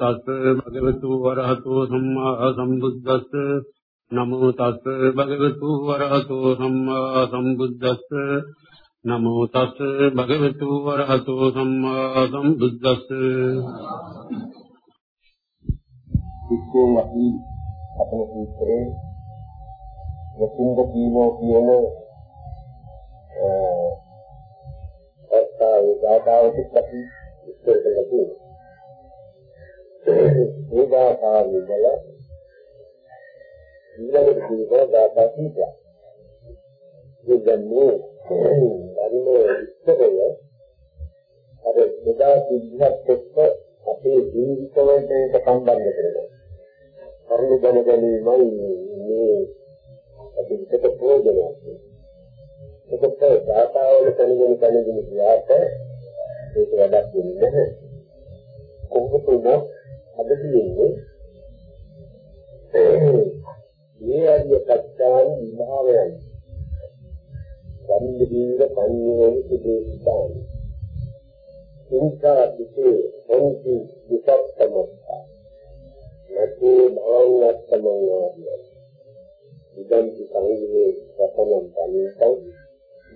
තස් භගවතු වරහතෝ සම්මා සම්බුද්දස්ස. නමෝ තස් භගවතු වරහතෝ සම්මා සම්බුද්දස්ස. නමෝ තස් භගවතු වරහතෝ සම්මා සම්බුද්දස්ස. ඉක්කෝ වහි අපේ සූත්‍රයේ යතුන්ද කීමෝ කියන අ අත්තාවේ ගාතාවට අපි ඉස්සර කළා තියෙනවා. ඒකාකාරී වල ඊළඟට කියනවා දාතා කීපයක්. ඉතින්නේ ධර්මයේ ඉස්සරය අර සදා සිද්ධාත් එක්ක අපේ ජීවිතවලට ඒක සම්බන්ධ කරගන්න. කරුණු දැන ගැනීමයි මේ අපි විකට ප්‍රයෝජනයක්. ඒකත් දාතාවල තනියම තනියම කියාට ඒක වැඩක් වෙන්නේ නැහැ. කොහොමද අද තියෙන්නේ මේ ආදී සත්‍යයන් විභාවයන් සම්දිවීර පඤ්ඤෝන සුදේශාන සින්සා දිසේ හොන්ති විසත්තමස්ස නැතේ භවන්නත්තමං ඉදන්ති සංගයේ වතනම් තනිතං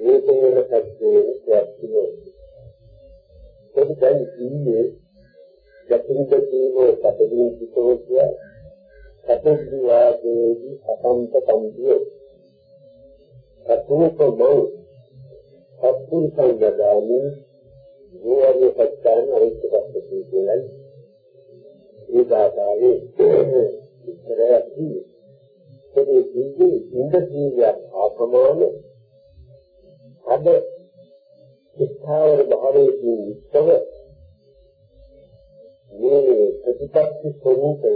මේකේන සත්‍යේ ප්‍රත්‍යෝ කොහොමද ඉන්නේ යතින්දීමෝ සතදින් සිතෝත්‍ය සතදි වාදේහි අසන්ත සම්පිය. අතුපමෝ අත්පුන් සංගදාමි ගෝවර්ය සත්‍යයන් අරිච්චපත්ති කියලයි ඒ දාතාවේ ඉතරයක්දී ඒ දීගේ ඉන්ද්‍රිය ආපමාන අද ස්ථාවර භාවයේ විස්තව මේ ප්‍රතිපත්ති ස්වરૂපය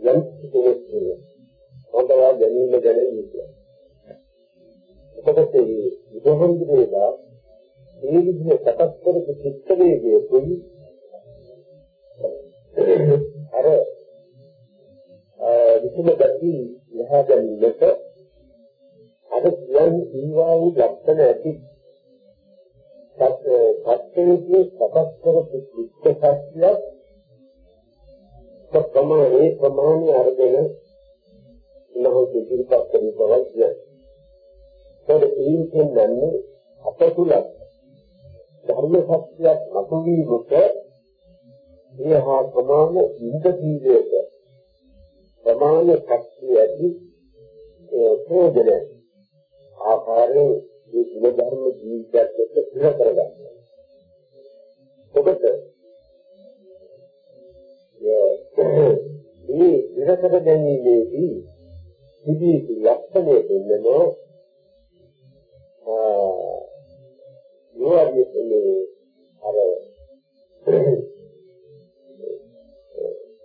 යම් කෙනෙක් හොඳවා ගැනීම ගැන කියනවා. එතකොට මේ විදහන්දේලා මේ විදිහට සකස් කරපු චිත්ත වේගයේ කොයි අර විසම ගති ලහා ගැනීමට අර කියන් ඊවා වූ ලක්ෂණ ඇති සත්‍යයේ සකස් කරපු චිත්ත ශක්තියක් ප්‍රමාණේ ප්‍රමාණය අරගෙන ඉන්නහොත් ඉදිරිපත් කරන බවයි කියන්නේ. ඒකට ඒන් කියන්නේ අප තුල ධර්ම සත්‍යයක් මතුවීමක ඒහා ප්‍රමාණ ඉන්ද්‍රියයක ප්‍රමාණ ශක්තිය ඇති ඒ ප්‍රයෝජන ආකාරයේ මේ ගුණ ධර්ම ජීවිතයක් එක්ක ඉර කරගන්න. ඔබට මේ ඉර කර ගැනීමේදී සිටි ලක්ෂණය දෙන්නෝ ආ යෝගයේ අර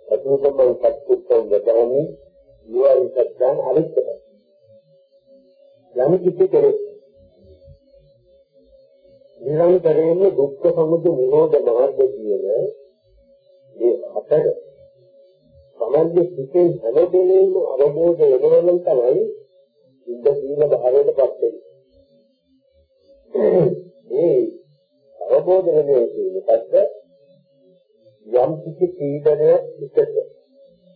අතුරුකම සත්‍යයෙන් ගතන්නේ යෝගී සත්‍යයන් අරිත්තයි. යම් කිසි කෙනෙක් නිරන්තරයෙන්ම දුක්ඛ සමුදය නිරෝධ මාර්ග කියන මේ හතර සමන්ගේ සිතේ හැම දෙලෙම අවබෝධ වෙනවා නම් තමයි ඉන්න සීල භාවයට පත් වෙන්නේ. ඒ අවබෝධ වෙන්නේ මොකද්ද? යම් කිසි පීඩනයක් පිටත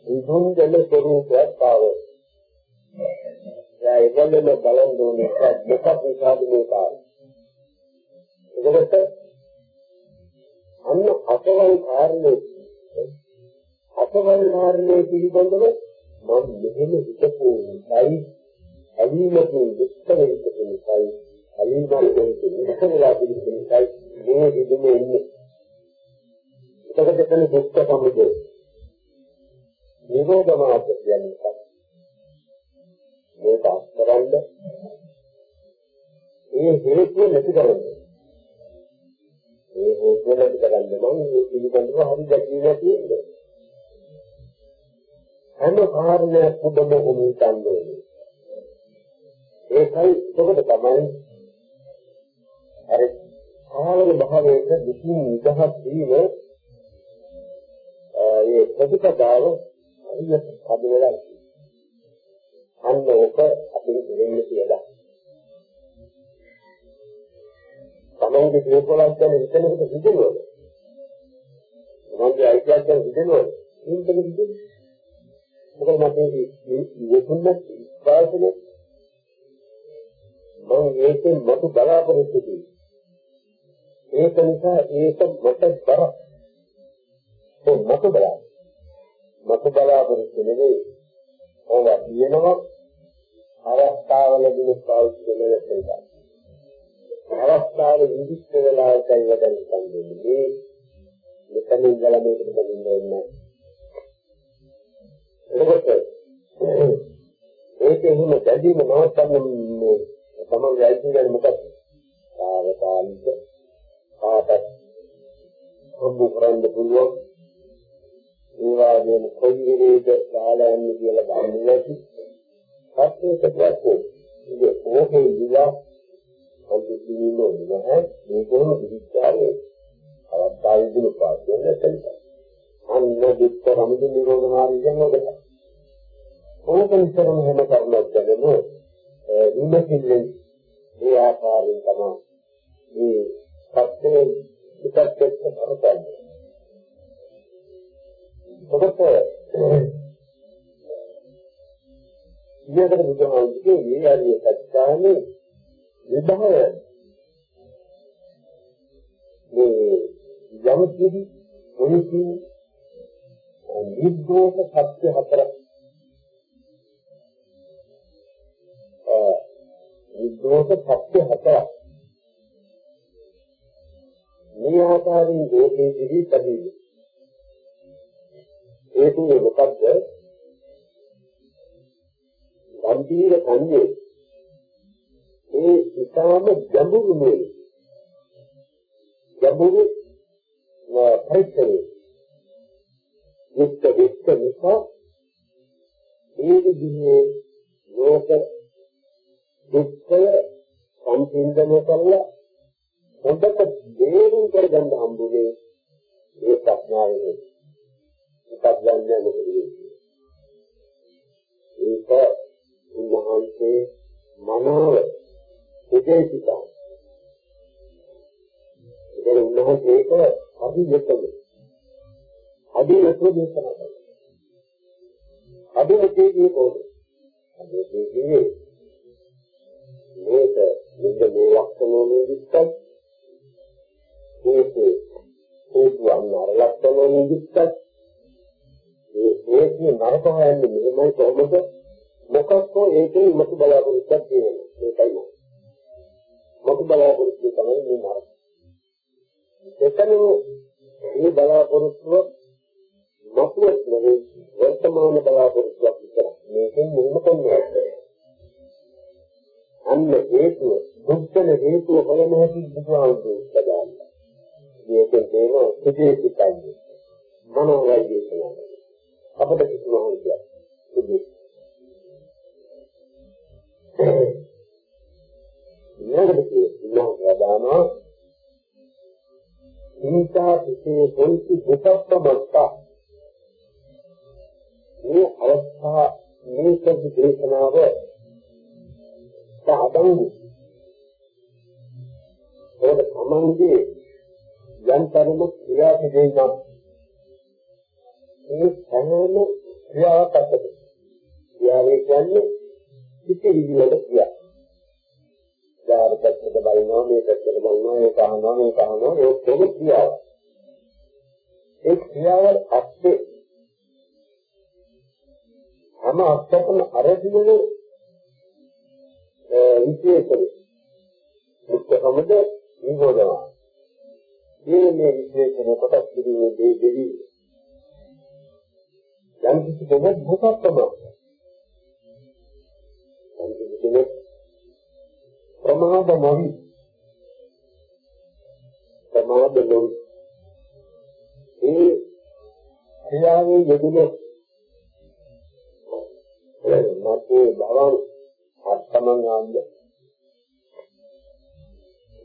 විදුන් දෙල ස්වરૂපයක් පාවෝ. ඒ ඒගොල්ලෝ බලන් දුන්නේ මොකක්ද නිසාද මේ කාර්යය. එතකොට අන්න අසවල් කාරණේ අසවල් කාරණේ පිළිබඳව මම මෙහෙම හිතපු නිසායි ඇලීමකින් දුක්ඛ වෙච්ච නිසායි ඇලීමකින් දුක්ඛ වෙලා පිළිච්ච නිසායි මේ විදුමේ ඉන්නේ. එතකොට එතන දුක්ඛ සමුදය. නිරෝධ මාර්ගය කියන්නේ මේක අස්තරන්න ඒ හේතුව නැති කරන්නේ. ඒ හේතුව නැති කරන්න නම් මේ පිළිබඳව හරි දැකීමක් තියෙනවා. හැම කාරණයක් පුදුම උමිතන් වෙන්නේ. ඒකයි ඔබට තමයි අර ආලෝක භාවයට දුකින් නිදහස් වීම ඒ ප්‍රතිපදාව හරියට හද වෙලා අන්න ඕක අපිට දෙන්නේ කියලා. තමන්ගේ දේපලක් ගැන හිතනකොට හිතෙනවා. තමන්ගේ අයිතියක් ගැන හිතෙනවා. ඒකද හිතෙන්නේ. මොකද මට මේ යෙතුන්නත් වාසනේ මම ඒකෙන් මතු බලාපොරොත්තු වෙන්නේ. ඒක නිසා ඒක මට බර. ඒ මතු බලා. මතු බලාපොරොත්තු නෙවෙයි. ඕවා කියනවා අවස්ථාවලදී පාවිච්චි කරන දෙයක්. අවස්ථාවේ විදිහට වෙලාවකයි වැඩන් සම්බන්ධනේ මෙතන ඉඳලා මේකට දෙන්නේ එතකොට ඒක එහෙම දැදීම නවත්තන්නේ තමයි ඇයිද කියන්නේ මොකක්ද? ආවතාලික ආපත් හම්බ කරන්න පුළුවන්. ඒ වගේම කොයි විදිහට දාලා යන්නේ කියලා දන්නේ නැති. සත්‍යයකට ඉතින් ඕකේ ඉඳලා සම්පූර්ණ වෙනවා මේ කොහොම විචාරයේ අවස්ථාවේ දුන පාඩුව නැතලිට අන්න දුක්ඛ රමුදු නිරෝධ මාර්ගයෙන් ඔබට ඕකෙන් කරන හැම කර්මයක් ගැනම විමසිල්ලෙන් ඒ ආකාරයෙන් තමයි මේ සත්‍යයේ පිටත් එක්ක කරන්නේ. ඔබට ඊයකට බුදුහාමුදුරුවෝ මේ ආදී සත්‍යාවේ විභවය මේ යම් කිසි මොනිසි නිද්දෝෂ සත්‍ය හතරක් නිද්දෝෂ සත්‍ය හතරක් මේ ආකාරයෙන් දෝෂයේදී පැහැදිලි. ඒක මොකද්ද? ගම්භීර කන්නේ ඒ ඉතාම ගැඹුරු නේ ගැඹුරු පරිච්ඡේදය යුක්ත විස්ත නිසා ඒ විදිහේ ලෝක දුක්ඛය සම්පූර්ණම කළා හොඳට දේරුම් කරගන්න හම්බුනේ ඒ ප්‍රඥාවේ එකක් ගන්න මොකද ඒක උන්වහන්සේ මනාව උදේසිතා ඒ උන්වහන්සේ ඒක අභියතද අභියතද දේශනා කළා අභියතේ කොහොමද? අභියතේ මේක මෙන්න මේ ලක්ෂණෝනේ විස්තර මේක හේතුවන් අර ලක්ෂණෝනේ විස්තර මේ හේතු නරක හොයන්නේ මෙහෙමයි කොහොමද? මොකක්ද ඒකේ මතු බලාපොරොත්තුක් තියෙනවා මේකයි මම මතු බලාපොරොත්තු තමයි මේ නරක එතන මේ බලාපොරොත්තුව මතුවෙත් නෙවෙයි වර්තමාන බලාපොරොත්තුවක් විතර මේකෙන් මොනම කියන්නේ අන්න හේතුව දුක්ඛන හේතුව හොයන හැටි බුදුහාමුදුරුවෝ සදාන්න. මේකෙන් තේරෙන සුදේශිකයි. මනෝවයි දේශනා. අපිට කිසිම හොයයක්. සුදේශ. ඊළඟට කියනවා දානවා ඉනිසා පිටේ පොන්ති දුක්ඛමත්ත මේ අවස්ථා මේක දේශනාව අඩංගු ඒක තමන්ගේ යම් තරම ක්‍රියා පිළිවෙලක් ඒ සෑම ක්‍රියාවක් අතර ක්‍රියාවේ කියන්නේ පිටි විදියට ක්‍රියා. යාරකට බලනවා මේ පැත්තට බලනවා ඒක අහනවා මේක අහනවා ඒ ඔක්කොම ක්‍රියාව. ඒ ක්‍රියාවල් අස්සේ හැම අස්සකම අරදිනේ විශේෂයි. මුක්තකමද නිරෝධවා. මේ මේ විශේෂණ කොටස් පිළිවෙල දෙවි දෙවි. යම් කිසි කෙනෙක් භූතත්වම. ප්‍රමාද නොවි. ප්‍රමාද නොවි. ඒ ක්‍රියාවේ යෙදුනේ මතේ බවන් අත්තමං ආන්ද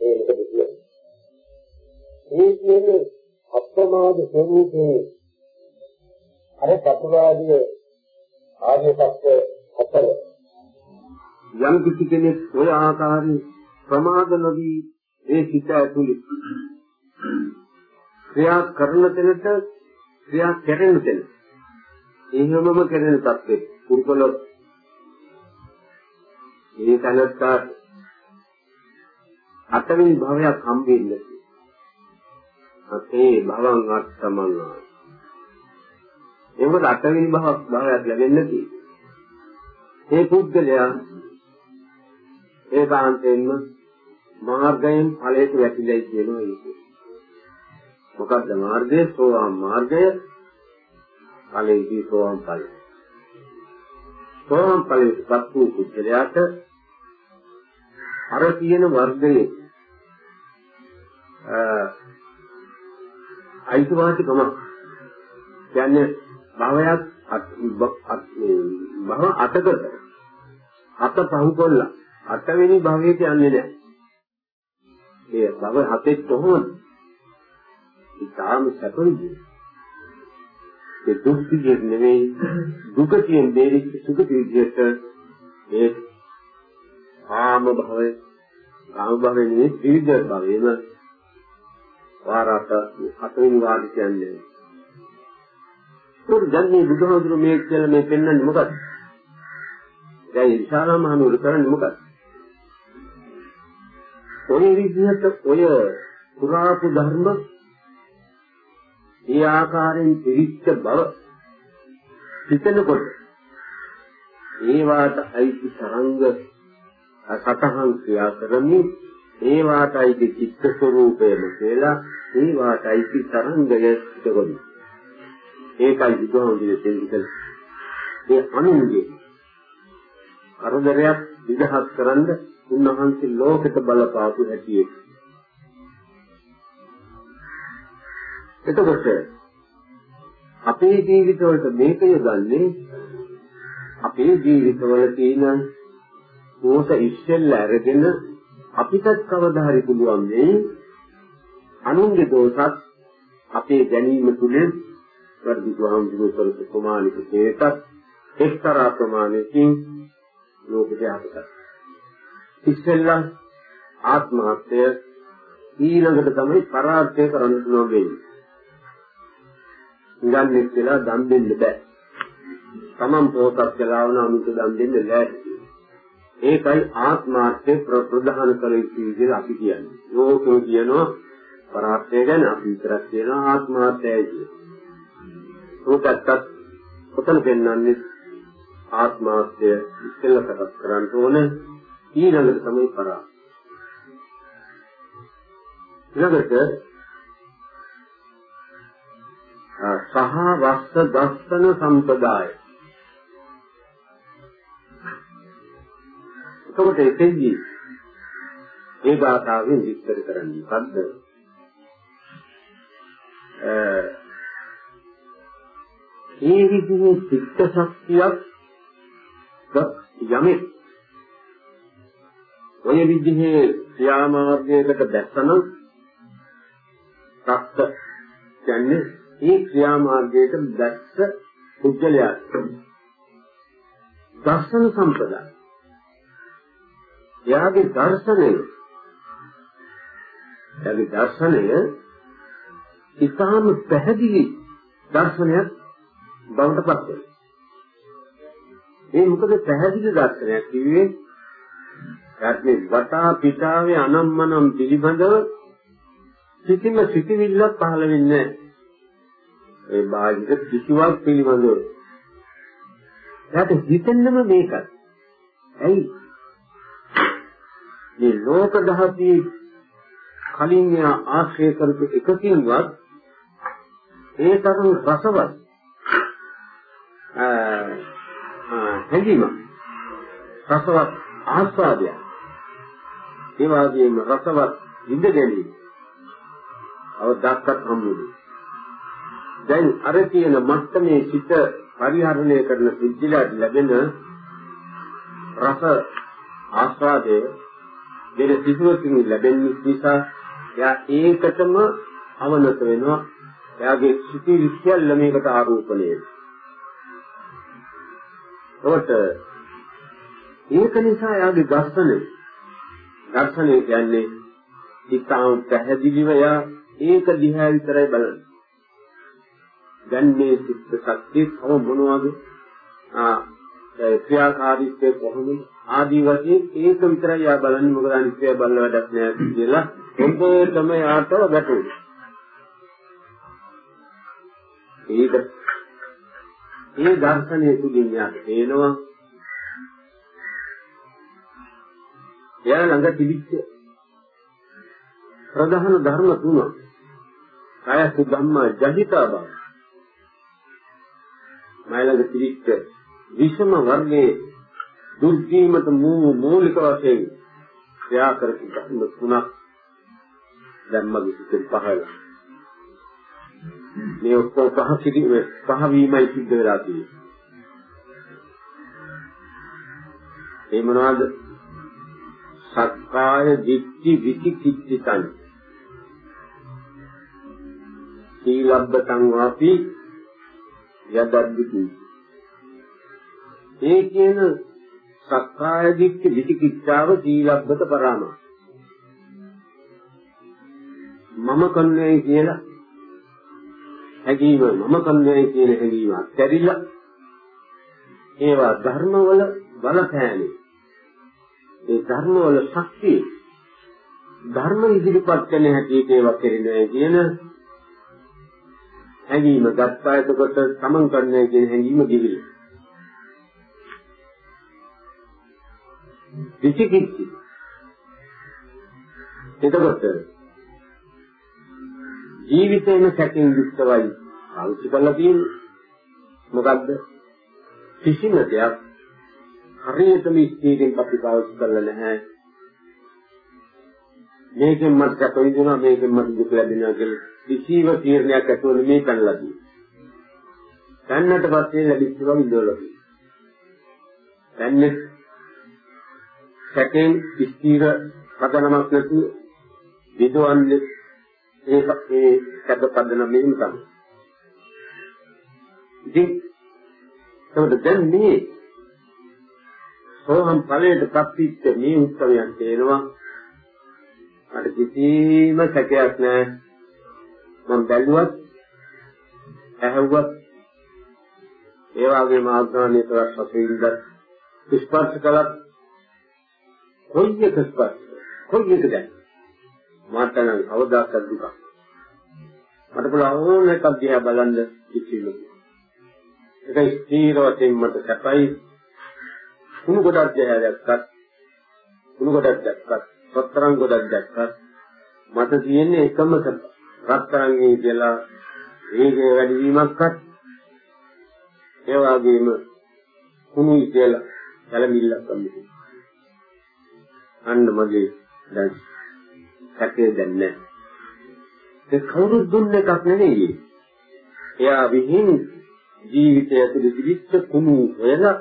ඒ මොකද කියන්නේ? මේ කියන්නේ අප්‍රමාද ස්වરૂපේ අර චතුරාර්ය ආර්ය සත්‍ය හතර. යම් කිසි කෙනෙක් ඔය ආකාරයෙන් ප්‍රමාද නොවි ඒ සිත ඇතුළේ ක්‍රියා කරන තැනට ක්‍රියා කරන තැන. එහෙමම කරන තත්ත්වෙ කුරුකල මේ තැනට අටවෙනි භවයක් හම්බෙන්නේ අපේ භවං අත්තමං ඒකත් අටවෙනි භවයක් භවයක් ලැබෙන්නේ නැති. ඒ පුද්ගලයා ඒකාන්තයෙන්ම මාර්ගයෙන් ඵලයට වැටිලයි කියනවා ඒක. මොකද්ද මාර්ගය? සෝවාන් මාර්ගය. ඵලයේදී සෝවාන් ඵලය. සෝවාන් ඵලයටපත් වූ පුද්ගලයාට අර කියන වර්ගයේ අයිතිවාසිකමක් කියන්නේ භවයක් භව අටකට අත පහු කොල්ලා අටවෙනි භවයට යන්නේ නැහැ. ඒ භව හතෙත් කොහොමද? ඊටාම සැපුරුයි. ඒ දුක් විදිහට නෙවෙයි දුක කියන දෙයක් සුඛ විදිහට ඒ කාම භවය කාම භවය නෙවෙයි ත්‍රිවිධ භවයම වාරත හතවෙනි වාරය කියන්නේ. ඒක දැන් මේ බුදුහාමුදුරු මේ කියලා මේ පෙන්වන්නේ මොකක්ද? දැන් ඉස්සාරා මහනුවර කරන්නේ මොකක්ද? ඔය විදිහට ඔය පුරාපු ධර්ම ඒ ආකාරයෙන් පිරිච්ච බව හිතනකොට ඒවාට අයිති තරංග සතහන් ක්‍රියා කරමින් ඒවාට අයිති චිත්ත ස්වરૂපයම කියලා ඒවාට අයිති තරංගය හිතකොයි ඒකයි බුදුහාමුදුරේ දෙන්නේ ඒ අනුන්ගේ කරදරයක් විදහස් කරන්න උන්වහන්සේ ලෝකෙට බලපාපු හැටියේ. එතකොට අපේ ජීවිතවලට මේක යොදන්නේ අපේ ජීවිතවල තියෙන දෝෂ ඉස්සෙල්ල අරගෙන අපිටත් කවදා හරි පුළුවන් මේ අනුන්ගේ දෝෂත් අපේ ගැනීම තුලින් වර්ධිතුවම් දුරුකරපු ප්‍රමාණික හේතත් එක්තරා ප්‍රමාණයකින් ලෝකයට අපට ඉස්සෙල්ලා ආත්මහත්ය ඊළඟට තමයි පරාර්ථය කරන්න පුළුවන් වෙන්නේ. ඉඳන්නේ කියලා දන් දෙන්න බෑ. තමන් පොතක් කියලාවන අනුන්ට දන් දෙන්න බෑ. ඒකයි ආත්මාර්ථය ප්‍රධාන කළ යුතු විදිහට අපි කියන්නේ. ලෝකෝ කියනවා පරාර්ථය ගැන අපි විතරක් කියනවා ආත්මාර්ථයයි කියලා. ඒකත් කොතන පෙන්වන්නේ ආත්මාර්ථය ඉස්සෙල්ලා සකස් කරන්න ඕනේ ඊළඟට තමයි කරා. ඊළඟට සහ වස්ස දස්සන සම්පදාය. එතකොට එතෙන්දී ඒ භාෂාවෙන් විස්තර කරන්නේ මොකද්ද? ඒ විදිහේ චිත්ත ශක්තියක් යමෙක් ඔය විදිහේ ක්‍රියාමාර්ගයකට දැස්සන සත්‍ය කියන්නේ මේ ක්‍රියාමාර්ගයට දැස්ස පුද්ගලයා දර්ශන සම්පදා එයාගේ දර්ශනය එයාගේ දර්ශනය ඉතාම පැහැදිලි දර්ශනයක් බවට පත් වෙනවා. ඒ මොකද පැහැදිලි දර්ශනයක් කිව්වේ යත්නේ වතා පිටාවේ අනම්මනම් පිළිබඳව කිසිම සිතිවිල්ලක් පහළ වෙන්නේ ඒ බාහිර කිසිවක් පිළිබඳව. එයාට හිතෙන්නම මේකයි. ඇයි? මේ ලෝක දහතිය කලින් එයා ආශ්‍රය කරපු එකකින්වත් ඒ තරම් රසවත් හැඟීම. රසවත් ආස්වාදයක්. ඒ වගේම රසවත් ඉඳ ගැනීම. අවදාක්කත් හම්බුනේ දැන් අර කියන මත්තමේ සිත පරිහරණය කරන සිද්ධිලාට ලැබෙන රස ආස්වාදය දෙන සිසුවකින් ලැබෙන නිසා එයා ඒකටම අවනත වෙනවා. එයාගේ සිටි සියල්ල මේකට ආරෝපණය වෙනවා. ඒක නිසා එයාගේ දර්ශනය දර්ශනය කියන්නේ ඉතාම පැහැදිලිව එයා ඒක දිහා විතරයි බලන්නේ. දැන් මේ සිත් ශක්තිය තව මොනවද? ආ ක්‍රියාකාරීත්වය කොහොමද? ආදී වශයෙන් ඒක විතරයි යා බලන්නේ. මොකද අනිත්‍ය බලන වැඩක් නෑ කියලා හොඳටම යාට ගැටුණා ඒක මේ දර්ශනය තුලින් යාට පේනවා. එයා ළඟ තිබිච්ච ප්‍රධාන ධර්ම තුන. කායස ධම්ම ජහිතා බව. මයිලඟ තිබිච්ච විෂම වර්ගයේ දුර්ජීමත මූලික වශයෙන් ක්‍රියා කර තිබෙන තුනක් ධම්මගේ සිතේ පහළ. මේ ඔක්කොම පහ සිටි පහ වීමයි සිද්ධ වෙලා තියෙන්නේ. ඒ මොනවද? සක්කාය දිට්ඨි විචිකිච්ඡිතං. සීලබ්බතං වාපි යදද්දිති. ඒ කියන සක්කාය දිට්ඨි විචිකිච්ඡාව සීලබ්බත පරාම මම කන්නේ කියලා හැඟීම මම කන්නේ කියන හැඟීම අත්හැරිලා ඒවා ධර්මවල බලපෑමේ ඒ ධර්ම වල ශක්තිය ධර්ම ඉදිරිපත් කරන හැටියට ඒවා කෙරෙනවා කියන හැඟීම ගත්තා එතකොට සමන් කරන්නේ කියන හැඟීම දිවිල. විචිකිච්ඡි. එතකොට ජීවිතේම සැකෙන් යුක්තවයි පාවිච්චි කරලා තියෙන්නේ. මොකද්ද? කිසිම දෙයක් හරියටම ස්ථීරයෙන් අපි පාවිච්චි කරලා නැහැ. මේකෙන් මට සැප විඳිනවා මේකෙන් මට දුක ලැබෙනවා කියලා කිසිව තීරණයක් ඇතුව නෙමෙයි කනලා තියෙන්නේ. කන්නට පස්සේ ලැබිච්ච බව ඉඳලා තියෙන්නේ. දැන්නේ සැකෙන් ස්ථීර පදනමක් නැතුව විදවන්නේ ඒක ඒ සැප පදන මෙහෙම තමයි. ඉතින් ඒකට දැන් මේ සෝහම් ඵලයට පත්විච්ච මේ උත්සවයන් තේනවා මට කිසිම සැකයක් නැහැ. මම බැලුවත් ඇහුවත් ඒ වගේම ආඥානීය තරක් වශයෙන්ද ස්පර්ශ කළත් කොයි එක ස්පර්ශ? කොයි එකද මට නම් අවදාසක් දුක. මට පුළුවන් ඕන එකක් දිහා බලන්න කිසිම ඒක ස්ථීර වශයෙන් මට සැපයි. කුණු ගොඩක් දිහා දැක්කත් කුණු ගොඩක් දැක්කත් රත්තරන් ගොඩක් දැක්කත් මට තියෙන්නේ එකම රත්තරන්ගේ කියලා වේගය වැඩි වීමක්වත් ඒ වගේම කුණුයි කියලා කලමිල්ලක් අම්මේ අන්න මගේ දැන් සැකේ දැන් නැහැ. ඒ කවුරුත් දුන්න එකක් නෙවෙයි. එයා විහිං ජීවිතය ඇතුළේ තිබිච්ච කුණු හොයලා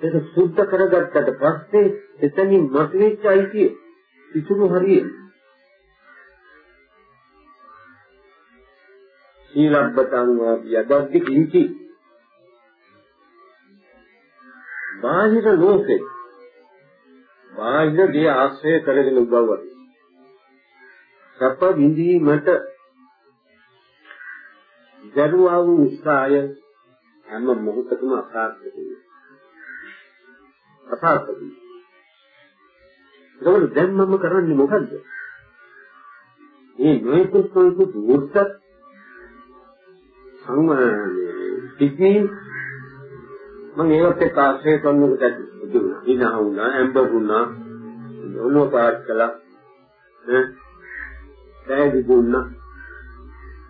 ඒක සුද්ධ කරගත්තට පස්සේ එතනින් මතුවෙච්ච අයිතිය ඉතුරු හරිය. සීලබ්බතං යදද්දි කිංචි. බාහිර ලෝකේ බාහිර දේ ආශ්‍රය කරගෙන උදව්වයි සප විඳීමට දරුවා වූ උත්සාහය හැම මොහොතකම අසාර්ථකයි අසාර්ථකයි ඒකවල දැන් මම කරන්නේ මොකද්ද මේ නොයෙකුත් නොයෙකුත් වෘත්ත සංවර්ධනයේ මම ඒවත් එක්ක ආශ්‍රය කරනකොට දුන්නා. ඉනා වුණා, ඇම්බර් වුණා, ඔලුව පාත් කළා. ඈ දැයි දුන්නා.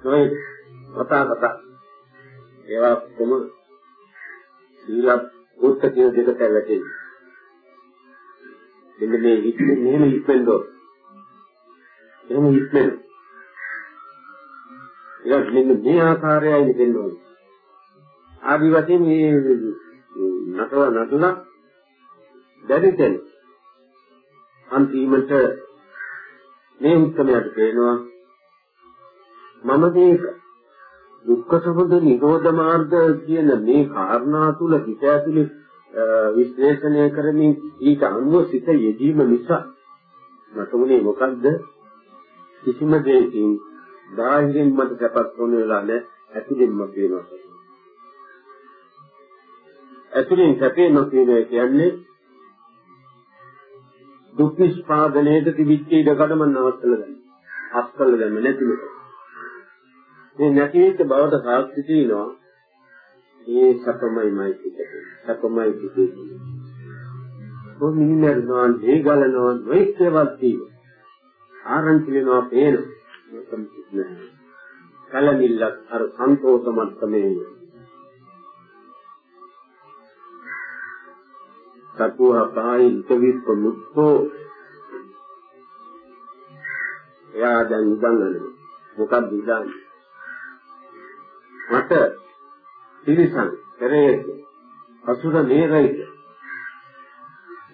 නොයි කතා කතා. ඒවා කොම සීල උත්තර දෙකට වැටෙන්නේ. මෙන්න මේ හිතේ මෙහෙම ඉක්මෙන්න ඕන. එහෙම ඉක්මෙන්න. ඒක මෙන්න මේ ආකාරයයි දෙන්න ඕන. ආදි වශයෙන් මේ නටව නටුණා දැරිතෙන් අන්තිමට මේ උත්තරයට පේනවා. මම මේ දුක්ඛ සමුදය නිරෝධ මාර්ග කියන මේ කාරණා තුල හිත ඇතුලේ විශ්ලේෂණය කරමින් ඊට අනුව සිත යෙදීම නිසා මට උනේ මොකද්ද? කිසිම දෙයකින් බාහිරින් මට සැපක් වුණ වෙලා නැහැ ඇතුලින්ම පේනවා. ඇතුලින් සැපේ නොකියන කියන්නේ දුක් නිස්පාදනයේද තිබිච්ච ඉඩකඩම නවත්තලා ගන්න. අත්කල ගන්න නැතිලක. මේ නැතිවෙච්ච බවට සාක්ෂි තියෙනවා. මේ සැපමයිමයි කියන්නේ. සැපමයි කියන්නේ. කොහොම නිමරනවා, මේ ගලනවා, වෛක්‍යවත් තියෙනවා. ආරංචි වෙනවා පේනවා. මොකක්ද නැහැ. කලමිල්ලක් අර සන්තෝෂ මට්ටමේ සතුහ පායි ඉතවිත් මුත්තෝ. එයා දැන් ඉඳන්ගන්නේ. මොකක්ද ඉඳන්නේ? මට තිරිසන් පෙරේත අසුර නේරයිද?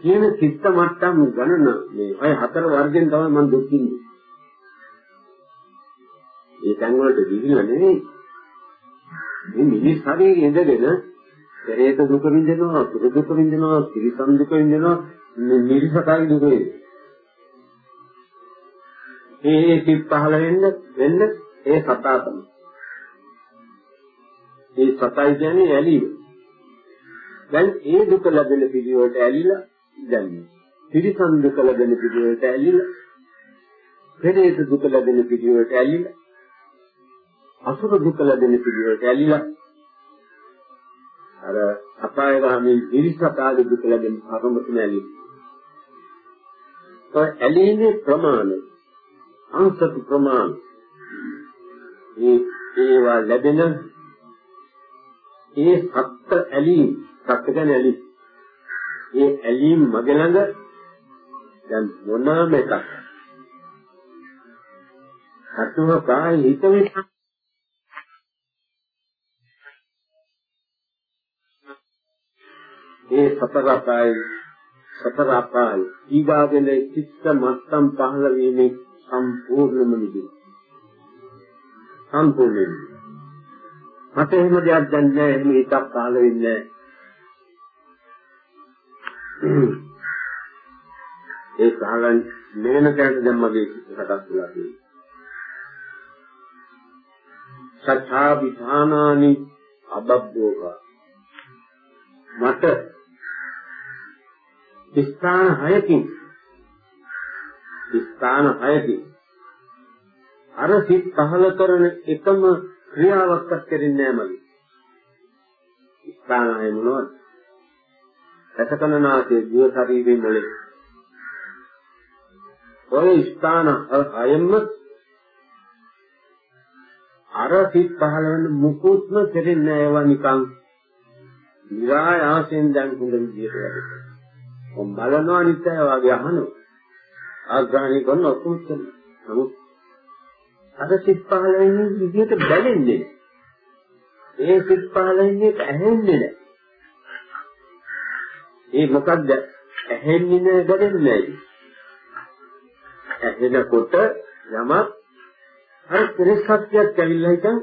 කියන චිත්ත මට්ටම් ගණන මේ අය හතර වර්ගෙන් තමයි මම දුක් විඳින්නේ. ඒ තැන් වලට ගිහිල්ලා නෙවෙයි. මේ මිනිස් ශරීරයේ ඉඳගෙන පෙරේත දුක විඳිනවා, සුඛ දුක විඳිනවා, ත්‍රිසං දුක විඳිනවා, නිර්සකයි දුක විඳිනවා. ඒ සිත් පහළ වෙන්න වෙන්න ඒ සතා තමයි. ඒ සතයි කියන්නේ ඇලීම. දැන් ඒ දුක ලැබෙන පිළිවෙලට ඇලිලා දැන් ත්‍රිසං දුක ලැබෙන පිළිවෙලට ඇලිලා පෙරේත දුක ලැබෙන පිළිවෙලට ඇලිලා අසුර දුක ලැබෙන පිළිවෙලට ඇලිලා අර අපායගාමී විරිසතාගේ දුක ලැබෙන කර්මතුන ඇලී. ඒ ඇලීමේ ප්‍රමාණය අංශක ප්‍රමාණය. ඒ ඒවා ලැබෙන ඒ සත්‍ය ඇලීම් සත්‍ය ගැන ඇලීම්. ඒ ඇලීම් මග ළඟ දැන් මොනම එකක්. සතුව කාය හිත විශ්වාස ඒ සතර අපායි සතර අපායි ඊගාගෙන චිත්ත මත්තම් පහළ වීමේ සම්පූර්ණම නිදි සම්පූර්ණයි මට එහෙම දෙයක් දැන් නෑ එහෙම හිතක් පහළ වෙන්නේ ඒ සහලන් මෙන්න දැනට දැන් මගේ සකස් වෙලා තියෙනවා. සත්‍යා විධානානි අබබ්බෝගා. මට ස්ථාන හයකින්. ස්ථාන හයකින්. අර සිත් පහල කරන එකම ක්‍රියාවක් කරන්නේ නැහැ මගේ ස්ථාන හය මොනවද? රසකනාසේ දිය ශරීරයෙන් වල ඔය ස්ථාන හයෙන්ම අර සිත් පහල වෙන මුකුත්ම කෙරෙන්නේ නැහැ ඒවා නිකන්. නිරායාසයෙන් දැන් හොඳ විදියට වැඩ මම බලනවා නිත්‍යය වගේ අහනවා. ආග්‍රහණය කරන ඔක්කොම කරනවා. නමුත් අද සිත් පහළ වෙන විදිහට බැලෙන්නේ ඒ සිත් පහළ වෙන්නේ ඇහෙන්නේ නැහැ. ඒ මොකක්ද? ඇහෙන්නේ නැහැ බැලෙන්නේ නැහැ. ඇහෙනකොට යමක් අර කෙලෙස් සත්‍යයක් ඇවිල්ලා හිටන්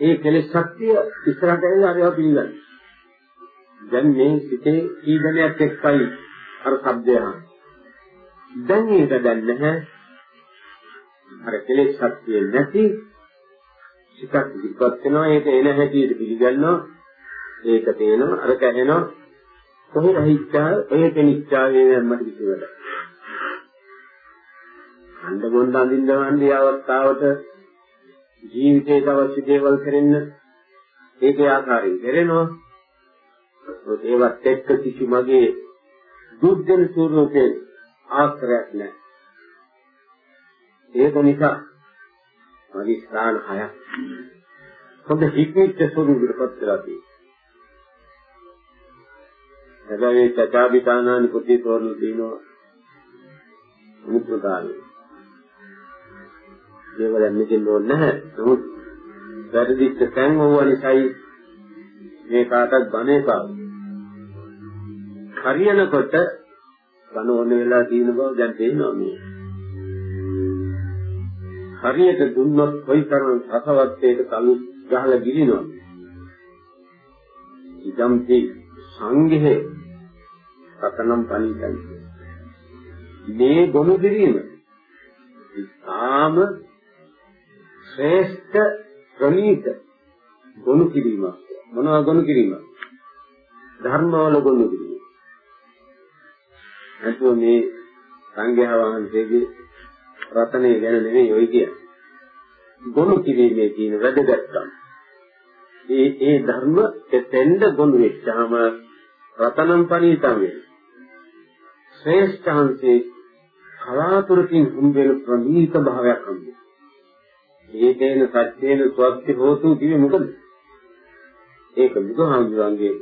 ඒ කෙලෙස් සත්‍ය ඉස්සරහට ඇවිල්ලා අරව පිළිගන්න. දැන් මේ සිතේ ඊදනයක් එක්කයි අර શબ્දය දැන් ඒක දැන් නැහැ. අර කෙලෙස් ශක්තිය නැති සිතක් ඉදිරිපත් වෙනවා. ඒක එන හැටියට පිළිගන්නවා. ඒක තේනවා අර කැහෙනවා. කොහේ රහිච්චා ඒ කෙනිච්චාවේ නැම්මට කිසිවද අඬ බොන්න අඳින්න වන්දී අවස්ථාවට ජීවිතයට අවශ්‍ය දේවල් කරෙන්න. ඒකේ ආකාරයෙන් කරනවා ඒවත් එක්ක කිසි මගේ දුක්දෙන ස්වරූපේ ආශ්‍රයක් නැහැ. ඒක නිසා මගේ ස්ථාන හයක් හොඳ හික්මිච්ච ස්වරූපයකට පත් වෙලා තියෙනවා. හැබැයි චචාබිතානානි පුතේ තෝරන දිනෝ මුත්‍රාකාරය. ඒව දැන් මෙතෙන් ඕනේ නැහැ. නමුත් වැරදිච්ච තැන් ඕවා නිසායි මේ කාටත් බණ එපා. හරියනකොට බණ ඕන වෙලා තියෙන බව දැන් තේරෙනවා මේ. හරියට දුන්නොත් කොයිතරම් රසවත් ඒක තලු ගහලා ගිලිනවා. ඉදම්ති සංඝේ සතනම් පණිතයි. මේ ගොනු කිරීම ඉතාම ශ්‍රේෂ්ඨ ප්‍රණීත ගොනු කිරීමක්. මොනවා ගොනු කිරීමක්? ධර්මවල ගොනු කිරීම. නැත්නම් මේ සංඝයා වහන්සේගේ රතනේ ගැන නෙවෙයි ඔය කියන්නේ. ගොනු කිරීමේ තියෙන වැදගත්කම. ඒ ඒ ධර්ම එතෙන්ද ගොනු වෙච්චාම රතනම් පණීතම් වෙනවා. ශ්‍රේෂ්ඨාංශේ කලාතුරකින් හම්බෙන ප්‍රණීත භාවයක් හම්බෙනවා. ඒකේන සත්‍යේන ස්වස්ති හෝතු කිව්වේ මොකද? ඒක බුදුහාමුදුරන්ගේ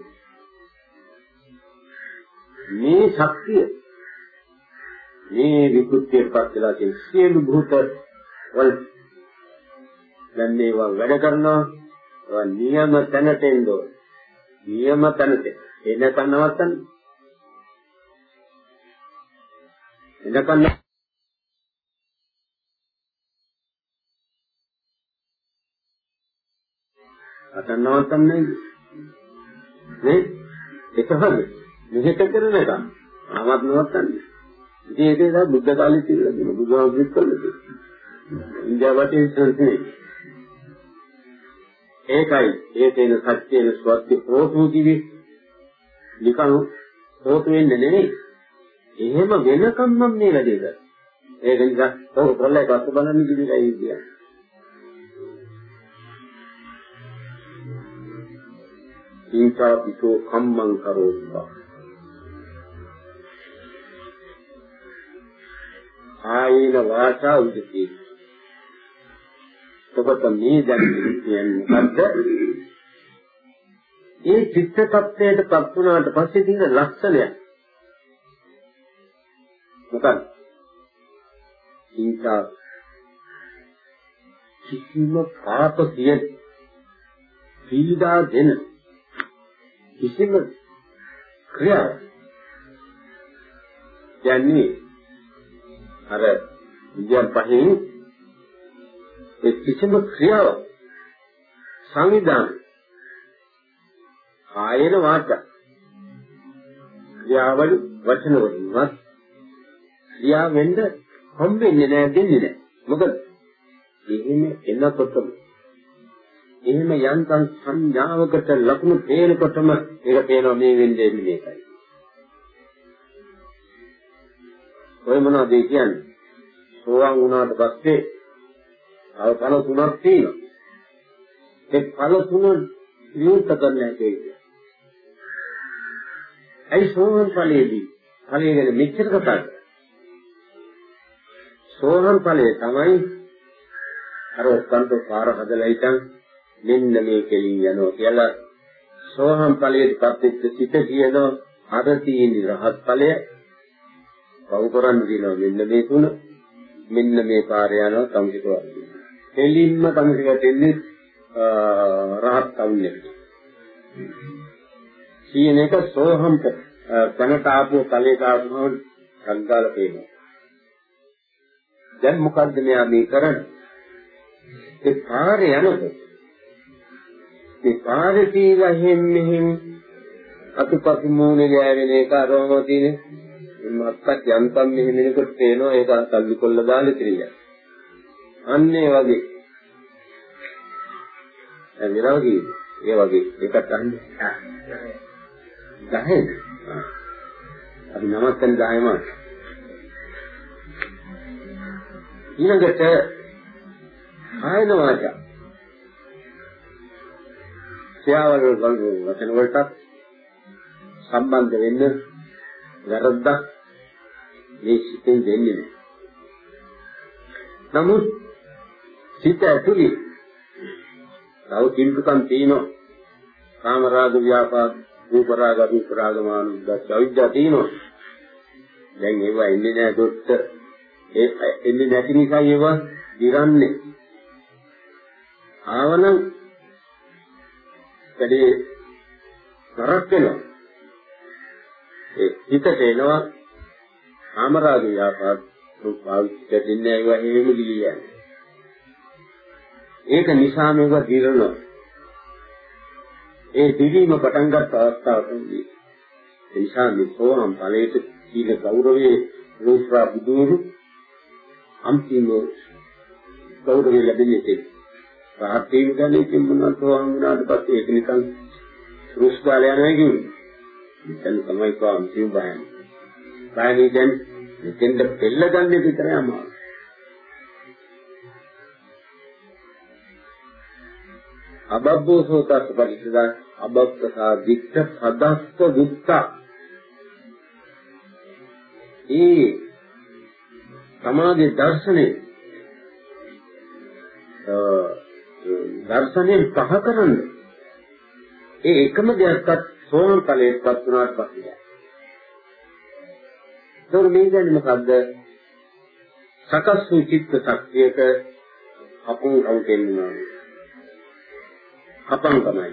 මේ ශක්තිය මේ විකෘතියටපත් වෙලා තියෙන සියලු භූත වල දැන් මේවා වැඩ කරනවා. ඒවා නියම තැනට එන්න ඕන. නියම තැනට. එනකන් නවත්තන්න එනකන් අතන නවත්තන්නේ නේ? ඒක හරි මෙහෙට කරන එක. ආවත් නවත්තන්නේ. ඉතින් ඒක ඒක බුද්ධ කාලේ කියලා දෙන බුදුහාමුදුරුවෝ කළේ ඉන්දියාවට ඉස්සරහේ ඒකයි ඒ තේන සත්‍යයේ ස්වත්‍ය හෝතු කිවි. නිකන් හෝතු වෙන්නේ නෙමෙයි. එහෙම වෙනකම් මම මේ වැඩේ කරා ඒක නිසා ඔව් කරලා ඒක අත් බලන්න කිව්ලා ඒ කියන්නේ සීතා පිටෝ කම්මං කරෝත්තා ආයේන වාචා උදිතේ ඔබට මේ දැන් කියන්නේ මොකද්ද? ඒ චිත්ත tattweට පත් වුණාට පස්සේ තියෙන ලක්ෂණය. මොකක්ද? සීතා කිසිම පාප කියන පීඩා දෙන කිසිම ක්‍රියාව කියන්නේ අර විද්‍යාව පහෙන් ඒ කිසිම ක්‍රියාව සංවිධාන ආයන වාචා ක්‍රියාවල වචන වලින්වත් ක්‍රියා වෙන්න හම්බෙන්නේ නැහැ දෙන්නේ නැහැ. මොකද එහෙම එනකොටම එහෙම යන්තම් සංඥාවකට ලකුණු පේනකොටම ඒක පේනවා මේ වෙන්නේ මේකයි. ඔය මොනවද කියන්නේ? සෝවාන් වුණාට පස්සේ ආව ඵල තුනක් තියෙනවා. ඒ ඵල තුන විවෘත කරන්න හැකි. ඒ සෝවාන් ඵලයේදී ඵලයේ ගැන මෙච්චර කතා කරා. සෝවාන් ඵලයේ තමයි අර ඔක්කන්ට පාර හදලා ඉතින් මෙන්න මේ කෙලින් යනවා කියලා සෝහම් ඵලයේදී පත්වෙච්ච සිත කියනවා අර තියෙන රහත් ඵලය පව් කරන්න කියනවා මෙන්න මේ තුන මෙන්න මේ පාරේ යනවා සම්සිත වර්ගය. දෙලින්ම සම්සිත දෙන්නේ රහත් කවුන්නේ. කියන එක සෝහම් තනට ආපු කලයට ආපුවම සංකාල පේනවා. දැන් මොකද්ද මෙයා මේ කරන්නේ? ඒ පාරේ යනකොට මේ පාරේ කියලා හැම මෙහෙම අතුපසු මූණේ ගෑවෙන එක අරවම තියෙන්නේ මත්තක් යන්තම් මෙහෙ මිනිකට පේනවා ඒක සල්ලි කොල්ල දාලා ඉතිරිය. අන්න ඒ වගේ. ඒ විරෝධී ඒ වගේ එකක් අහන්න. 10ද? අපි නමස්තන් 10ම. ඊළඟට ආයන වාචා. ක්‍රියාවල වචන වලට සම්බන්ධ වෙන්න වැරද්දක් මේ සිතෙන් දෙන්නේ නැහැ. නමුත් සිත ඇතුලේ තව කිම්පකම් තියෙනවා. කාමරාග ව්‍යාපාද, රූපරාග, අභිපරාග, මානුෂ්‍ය අවිද්‍යාව තියෙනවා. දැන් ඒවා එන්නේ නැහැ දොස්ත ඒ එන්නේ නැති නිසා ඒවා දිරන්නේ. ආවනම් වැඩි කරක් වෙනවා. ඒ හිතට එනවා කාමරාගේ ව්‍යාපාර පාවිච්චි දෙන්නේ ඒවා හේම ගිලියන්නේ. ඒක නිසා මේක දිරනවා. ඒ දිවීම පටන් ගන්න අවස්ථාවකදී ඒ නිසා මේ සෝනම් ඵලයට සීල ගෞරවයේ රූපා බුදුරු අන්තිම ගෞරවය ලැබෙන්නේ ඒක. රහත් වීම ගැන ඉතින් මොනවද සෝවන් වුණාට පස්සේ ඒක නිකන් රුස් කාලය යනවා කියන්නේ. දැන් තමයි කෝ අන්තිම බයන්නේ. බයන්නේ දැන් මෙතෙන්ද පෙළ ගන්න විතරයි අමාරු. අබබ්බෝ සෝතස් පරිසදා අබබ්බසා වික්ඛ පදස්ස වික්ඛ ඒ සමාධි දර්ශනේ දර්ශනේ පහ කරන්න ඒ එකම දෙයක්වත් සෝම ඵලයටපත් වුණාට පස්සේ ඒතකොට මේ කියන්නේ මොකද්ද? සකස් වූ චිත්ත ශක්තියක අපුන් කම් කියනවා. අපං තමයි.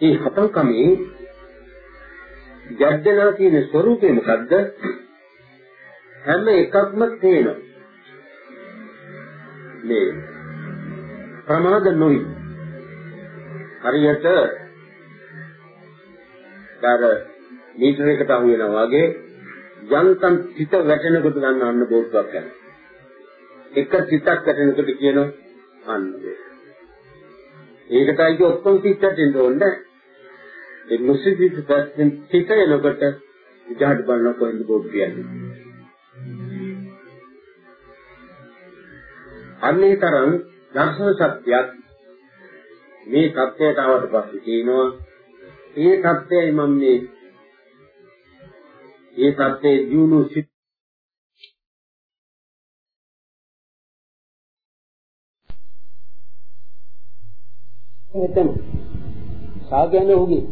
මේ අපං කමේ ජඩදනා කියන ස්වરૂපේ මොකද්ද? හැම එකක්ම තේනවා. මේ ප්‍රමාද නොයි. හරියට අර මීටර එකට අහු වෙනවා වගේ යන්තම් පිට වැටෙනකොට ගන්න අන්න බෝට්ටුවක් යනවා. එක පිටක් වැටෙනකොට කියනවා අන්න. ඒකටයි කිය ඔක්කොම පිටට එන්න ඕනේ. ඒ මුසිදි පිටෙන් පිට එනකොට ඉජහට බලන කොහෙන්ද බෝට්ටු යන්නේ. අන්නේ තරම් දර්ශන සත්‍යයක් මේ සත්‍යයට ආවට පස්සේ කියනවා ඒ தත්ත්වයයි මම මේ ඒ தත්ත්වයේ දියුණු සිත් එතන සාගයන උගේ.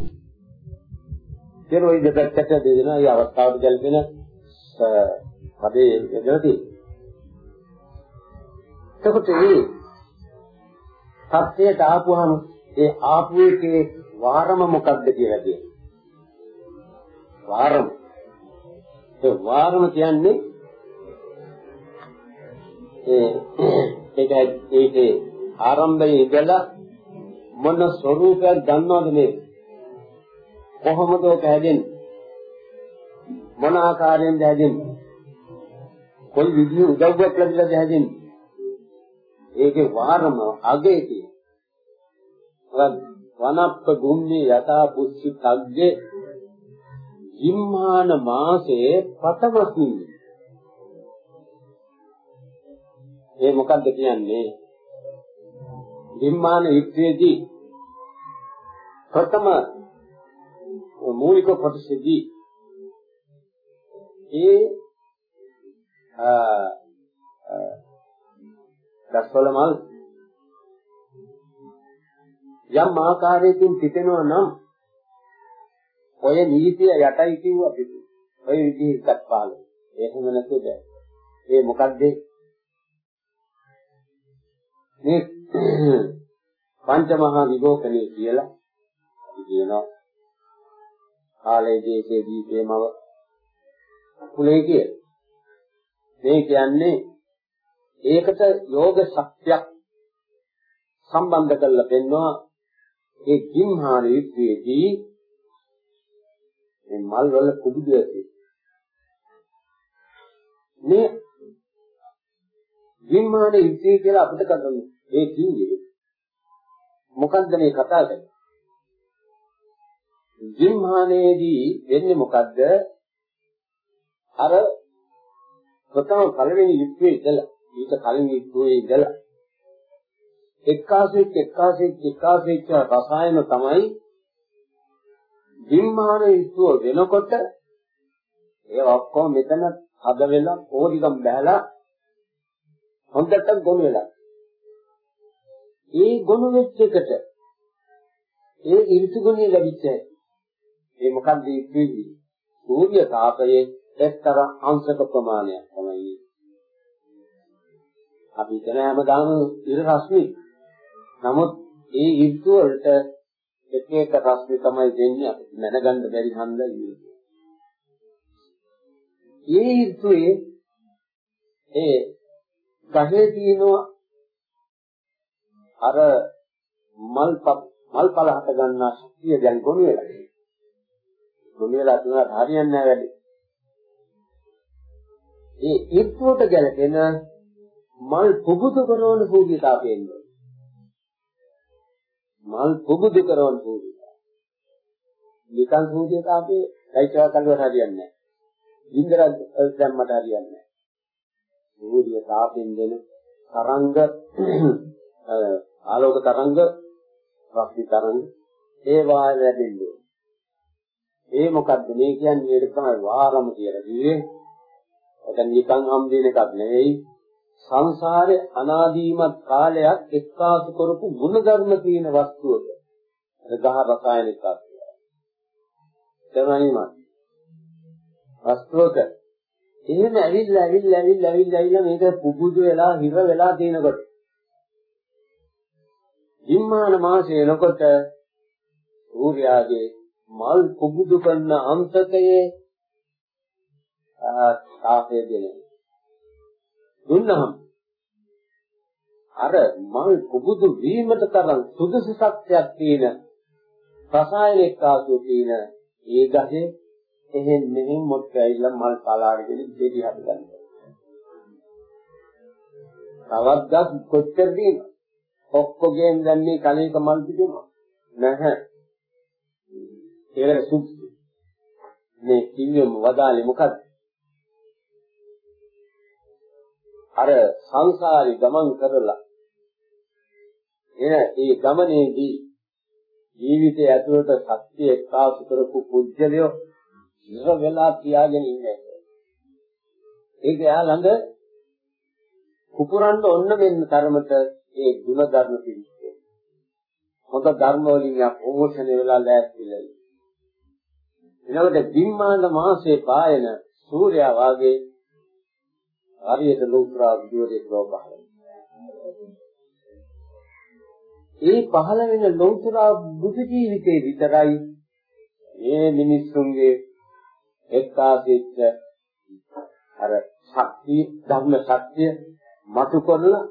දරෝයි දෙපැත්තට දෙදෙන ඒ අවස්ථාවට ගැලපෙන පදේ යදති එතකොට මේ සත්‍යයට ආපුහම ඒ ආපු එකේ වාරම මොකක්ද කියලා කියනවා. වාරම. ඒ වාරම කියන්නේ ඒ ඒක ඒකේ ආරම්භයේ ඉඳලා මොන ස්වરૂපයක් ගන්නවද මේ? කොහොමද ඔක හැදෙන්නේ? මොන ආකාරයෙන්ද හැදෙන්නේ? කොයි විදිහේ උදව්වක් ලැබිලාද හැදෙන්නේ? ඒකේ වාරම අගේ තියෙනවා. වනප්ප ගුම්මේ යථා පුස්සි තග්ගේ ජිම්මාන මාසේ පතමස්මින් ඒ මොකද්ද කියන්නේ ජිම්මාන යුද්ධයේදී ප්‍රථම මූලික කොටසදී ඒ දස්වල මල් යම් ආකාරයකින් පිටෙනවා නම් ඔය නීතිය යටයි කිව්වා පිටු. ඔය විදිහට පාල. එහෙම නැතුව බෑ. ඒ මොකද්ද? මේ පංචමහා විභෝකණේ කියලා අපි කියනවා. කාලයේ දේශේ දීපේමව කුලේ කිය. මේ කියන්නේ ඒකට යෝග ශක්තියක් සම්බන්ධ කරලා පෙන්වනවා ඒ කිම්හාන යුද්ධයේදී මේ මල් වල කුඩු ඇති. මේ කිම්හාන යුද්ධය කියලා අපිට කතන්නේ ඒ කිව්වේ මොකද්ද මේ කතා කරන්නේ? කිම්හානේදී වෙන්නේ මොකද්ද? අර ප්‍රථම පළවෙනි යුද්ධයේ ඉඳලා ඊට කලින් යුද්ධයේ ඉඳලා එක්කාසෙක් එක්කාසෙක් එක්කාසෙක් රසායන තමයි විම්මාන ඉස්සුව වෙනකොට ඒ ඔක්කොම මෙතන හද වෙලා ඕඩිකම් බහැලා හොඳට ගොනු වෙලා ඒ ගොනු වෙච්ච එකට ඒ ඍතු ගුණය ලැබිච්ච ඒ මොකක්ද ඉන්නේ? සූර්ය තාපයේ එක්තරා අංශක ප්‍රමාණයක් තමයි. අපි කියන හැමදාම ඉර රශ්මි. නමුත් ඒ ඍතු වලට එක එක රශ්මි තමයි දෙන්නේ අපිට මැනගන්න බැරි හන්දා ඉන්නේ. ඒ ඍතුවේ ඒ ගහේ තියෙනවා අර මල් මල් පල හට ගන්නා ශක්තිය දැන් ගොනු වෙලා. ගොනු වෙලා තුනට හරියන්නේ නැහැ වැඩි. ඒ ඍතුවට ගැලපෙන මල් පුබුදු කරන පූජිතාපෙන්න. මල් පුබුදු කරන පූජිතා. නිකන් පූජිතාපේ ලයිට් කල්වට හරියන්නේ නැහැ. ඉන්ද්‍ර දැම්මට හරියන්නේ නැහැ. සූර්ය තාපෙන් දෙන තරංග ආලෝක තරංග රශ්මි තරංග ඒ වාය ලැබෙන්නේ. ඒ මොකද්ද මේ කියන්නේ ඒක තමයි වාරම කියලා කිව්වේ. ඔක නිකන් හම් දෙන එකක් නෙවෙයි. සංසාරේ අනාදීමත් කාලයක් එක්කාසු කරපු ගුණධර්ම තියෙන වස්තුවක. ගහ රසායනික තත්ත්වය. එතනයිමත්. වස්තුවක එහෙම ඇවිල්ලා ඇවිල්ලා ඇවිල්ලා ඇවිල්ලා ඇවිල්ලා මේක පුබුදු වෙලා හිර වෙලා තියෙනකොට විම්මාන මාසය එනකොට සූර්යාගේ මල් පුබුදු කරන අන්තකයේ ආකාශය දෙන දුන්නහම අර මල් පුබුදු වීමට තරම් සුදුසු සත්‍යයක් තියෙන රසායනික ආසු තියෙන ඒ ගහේ එහෙන් මෙහෙන් මොට්ට ඇවිල්ලා මල් පලාගෙන දෙවි හදගන්නවා. තවත් ගස් කොච්චර දිනන ඔක්කොගෙන් දැන් මේ කලයක මල් පිටිනවා නැහැ. ඒකට සුදුසු. මේ කිව්වෙම වදාලේ මොකද්ද? අර සංසාරේ ගමන් කරලා එන ඒ ගමනේදී ජීවිතය ඇතුළත සත්‍ය එක්කාසු කරපු පුජ්‍යලයෝ ඉර වෙලා තියාගෙන ඉන්නේ. ඒක එයා ළඟ කුපුරන්න ඔන්න මෙන්න තරමට ඒ ගුණ ධර්ම පිළිස්සෙ. හොඳ ධර්ම වලින් අපෝෂණය වෙලා ලෑස්තිලයි. ඊළඟට බිම්මාන මාසේ පායන සූර්යා වාගේ හරියට ලෝත්‍රා විදියට ලෝපහල. ඒ පහළ වෙන ලෞතර බුදු ජීවිතේ විතරයි මේ මිනිස්සුන්ගේ එක්කාසෙච්ච අර ශක්තිය ධර්ම ශක්තිය මතු කරලා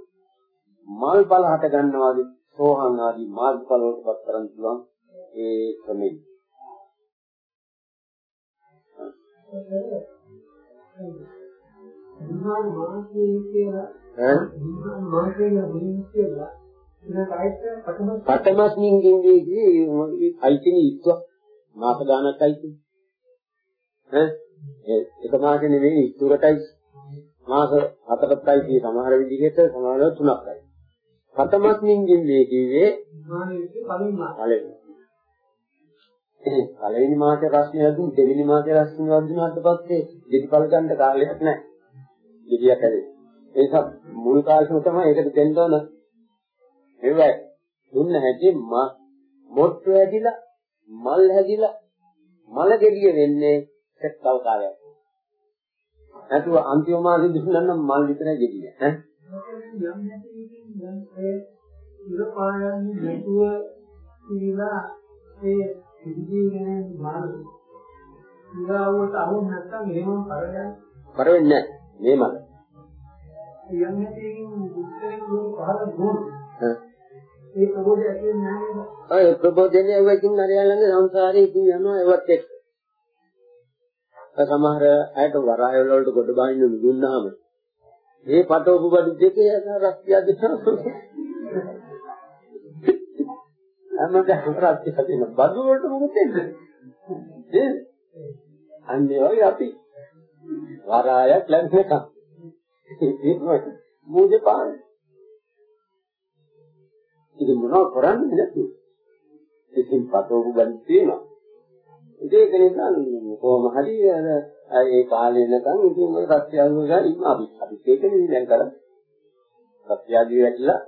මල් බල හට ගන්නවාගේ සෝහන් ආදී මාර්ගඵල වලටපත් කරන් පුළුවන් ඒ ක්‍රමෙයි. විමාන මාසයේ කියලා. ඈ? මාසයේ බුදින් කියලා පඨමස්මින් ගෙන්දී අයිතිනි ඉත්වා මාස ගානක් අයිතිනි. ඈ? එක මාසෙ නෙවෙයි ඉතුරටයි මාස හතරටයි කිය සමහර විදිහට සමහර තුනක්යි. පතමස්මින් ගින්නේ කිව්වේ? පළවෙනි මාසේ. රස්නේ දුන් දෙවෙනි මාසේ රස්නේ වදුනාට පස්සේ දෙවිපල් ගන්න කාලයක් නැහැ. දෙවියක් ඇරේ. ඒ නිසා මුල් කාලෙම තමයි ඒකට දෙන්න ඕන. ඒවයි දුන්න හැටි මොට්ටු හැදිලා මල් හැදිලා මල ගෙඩිය වෙන්නේ එක්කව කාලයක්. නැතුව අන්තිම මාසෙ දුන්නනම් මල් විතරයි ගෙඩිය. ඈ යම් නැතිකින් දැන් ඒ ඉරපායන්නේ නැතුව කියලා ඒ ඉදිරියෙන් මල් ඉරාවට අහුන් නැත්තම් එහෙමම කරගෙන කරවෙන්නේ නැහැ මේ මල. යම් නැතිකින් දුක්ඛයෙන් දුක් පහළ දුක් ඒ ප්‍රබෝධය ඇති නැහැ? ඔය ප්‍රබෝධයෙන් ඒවකින් හරියන්නේ සංසාරේ ඉතින් යනවා ඒවත් එක්ක. සමහර අයට වරාය වලට ගොඩ බහින්න දුන්නාම මේ පටවපු බඩු දෙකේ රස්තිය දෙනවා. අමද රස්තිය දෙන බඩු වලට මොකද දෙන්නේ? ඒ අන්නේ ඔය අපි වරායක් ලැබෙනකම් ඒක මොකද? පාන. ඉතින් මොනව කරන්නේ නැති. ඉතින් පටවපු බඩු තියෙනවා. ඒක නිසා කොහොම හරි අර ඒ කාලේ නැතන් ඉතින් ඔය සත්‍ය අනුගා ඉන්න අපි. අපි ඒකනේ දැන් කරන්නේ. සත්‍ය ආදී වැටිලා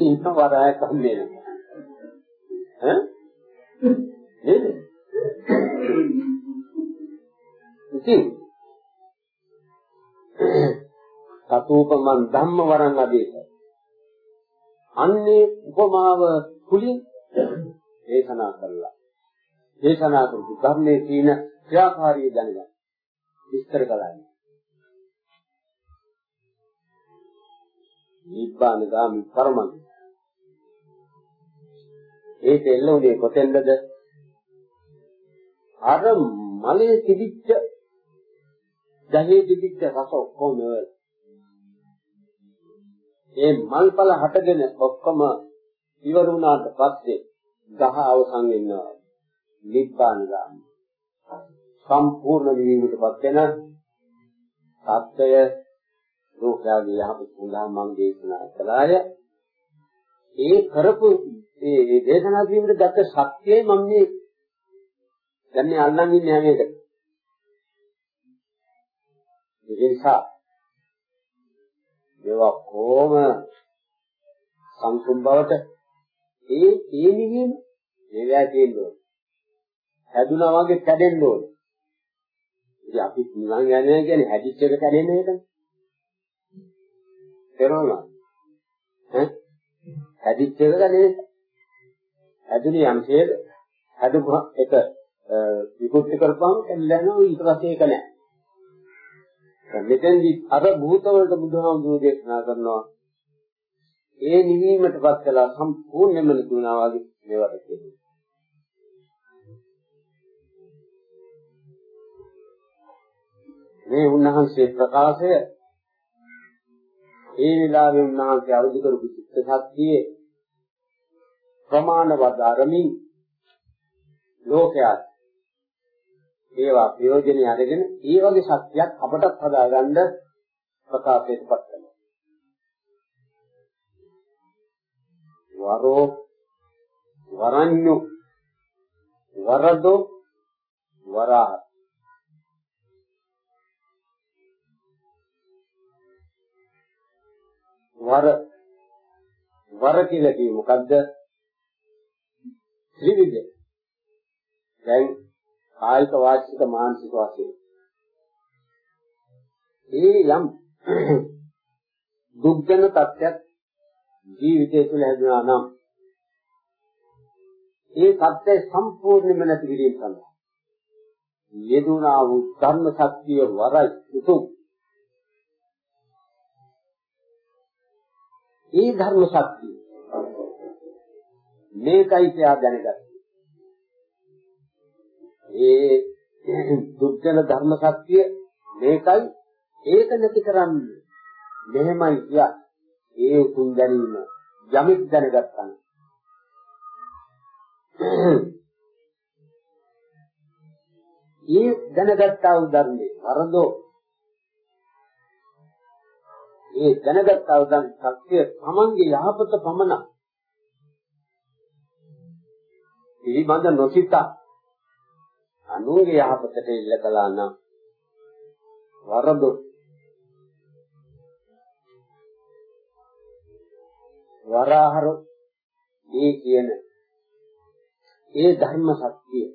ඉන්න වරායක් හම්බෙන්නේ ඈ? නේද? ඉතින් සතූපමන් ධම්ම වරන් අධේශ අන්නේ උපමාව කුලින් දේශනා කළා දේශනා කරපු ධර්මයේ තියෙන ක්‍රියාකාරී දැනගන්න විස්තර කළා නිබ්බාන ගාමි පරමං. ඒක එල්ල උනේ කොතෙන්ද අර මලේ තිබිච්ච දහේ තිබිච්ච රස ඔක්කොම ඒ මල්පල හටගෙන ඔක්කොම ඉවර වුණාට පස්සේ ගහ අවසන් වෙනවා නිබ්බාන ගාමි සම්පූර්ණ නිවීමටපත් වෙන සත්‍යය ලෝකයාගේ යහපත සඳහා මම දේශනා කළාය. ඒ කරපු ඒ දේශනා කිරීමට ගත ශක්තියයි මම මේ දැන් මේ අල්ලන් ඉන්නේ හැම එකද. ඒ නිසා මේවා කොහොම සංසුම් බවට ඒ ඒ නිවීම මේවා තියෙන්න ඕන. හැදුනා වගේ කැඩෙන්න ඕන. ඉතින් අපි නිවන් යන්නේ කියන්නේ හැදිච්ච එක කැඩෙන එකනේ. තේරුණා? ඈ හැදිච්ච එක නේද? හැදුනේ යම්සේද හැදුම එක විකෘති කරපුවම කැඩලා යනවා ඊට පස්සේ ඒක නැහැ. දැන් මෙතෙන්දි අර භූත වලට බුදුහාමුදුරුවෝ දේශනා කරනවා ඒ නිවීමටපත් කළා සම්පූර්ණයෙන්ම නිකුණා වගේ මේවට කියනවා. මේ උන්වහන්සේ ප්‍රකාශය ඒ වෙලාවේ උන්වහන්සේ අවදි කරපු චිත්ත ශක්තියේ ප්‍රමාණවත් අරමින් ලෝකයා ඒවා ප්‍රයෝජනෙ අරගෙන ඒ වගේ ශක්තියක් අපටත් හදාගන්න ප්‍රකාශයටපත් කරනවා. වරෝ වරඤ්ඤු වරදෝ වරහ වර වර කියලා කියේ මොකද්ද? ත්‍රිවිධ. දැන් කායික වාචික මානසික වශයෙන්. ඒ යම් දුක්ජන තත්ත්වයක් ජීවිතය තුළ හැදුනා නම් ඒ තත්ත්වය සම්පූර්ණයෙන්ම නැති කිරීම සඳහා යෙදුනා වූ ධර්ම ශක්තිය වරයි උතුම් ඒ ධර්ම ශක්තිය මේකයි කියලා දැනගත්තා. ඒ දුක්ඛන ධර්ම ශක්තිය මේකයි ඒක නැති කරන්නේ. මෙහෙමයි කිය. ඒ උතුම් දැනීම යමෙක් දැනගත්තා. ඒ දැනගත්තා වූ ධර්මයේ වරදෝ ඒ දැනගත්තා උදන් සත්‍ය තමන්ගේ යහපත පමණ පිළිබඳ නොසිතා අනුන්ගේ යහපතට ඉල්ල කළා නම් වරද වරහර මේ කියන ඒ ධර්ම සත්‍යය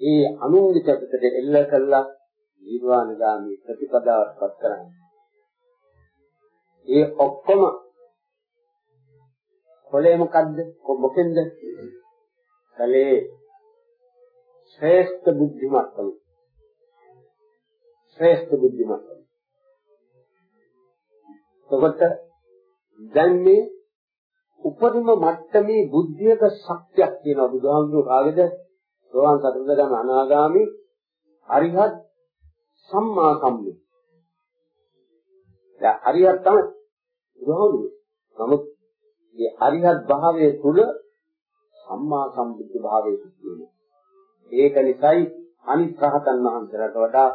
ඒ අනුන්ගේ චරිතයට එල්ල කළා නිර්වාණගාමී ප්‍රතිපදාවට පත් කරන්නේ ඒ ඔක්කොම කොලේ මොකද්ද? මොකෙන්ද? කලේ ශ්‍රේෂ්ඨ බුද්ධිමත්කම. ශ්‍රේෂ්ඨ බුද්ධිමත්කම. ඔබට දැන් මේ උපරිම මට්ටමේ බුද්ධියක ශක්තියක් තියෙනවා බුදුහාමුදුරුවෝ කාගේද? සෝවාන් සතරදම අනාගාමි අරිහත් සම්මා සම්බුද්ධ. දැන් අරිහත් තමයි බුදුහාමුදුරුවෝ. නමුත් මේ අරිහත් භාවයේ තුල සම්මා සම්බුද්ධ භාවයේ තියෙනවා. ඒක නිසායි අනිත් රහතන් වහන්සේලාට වඩා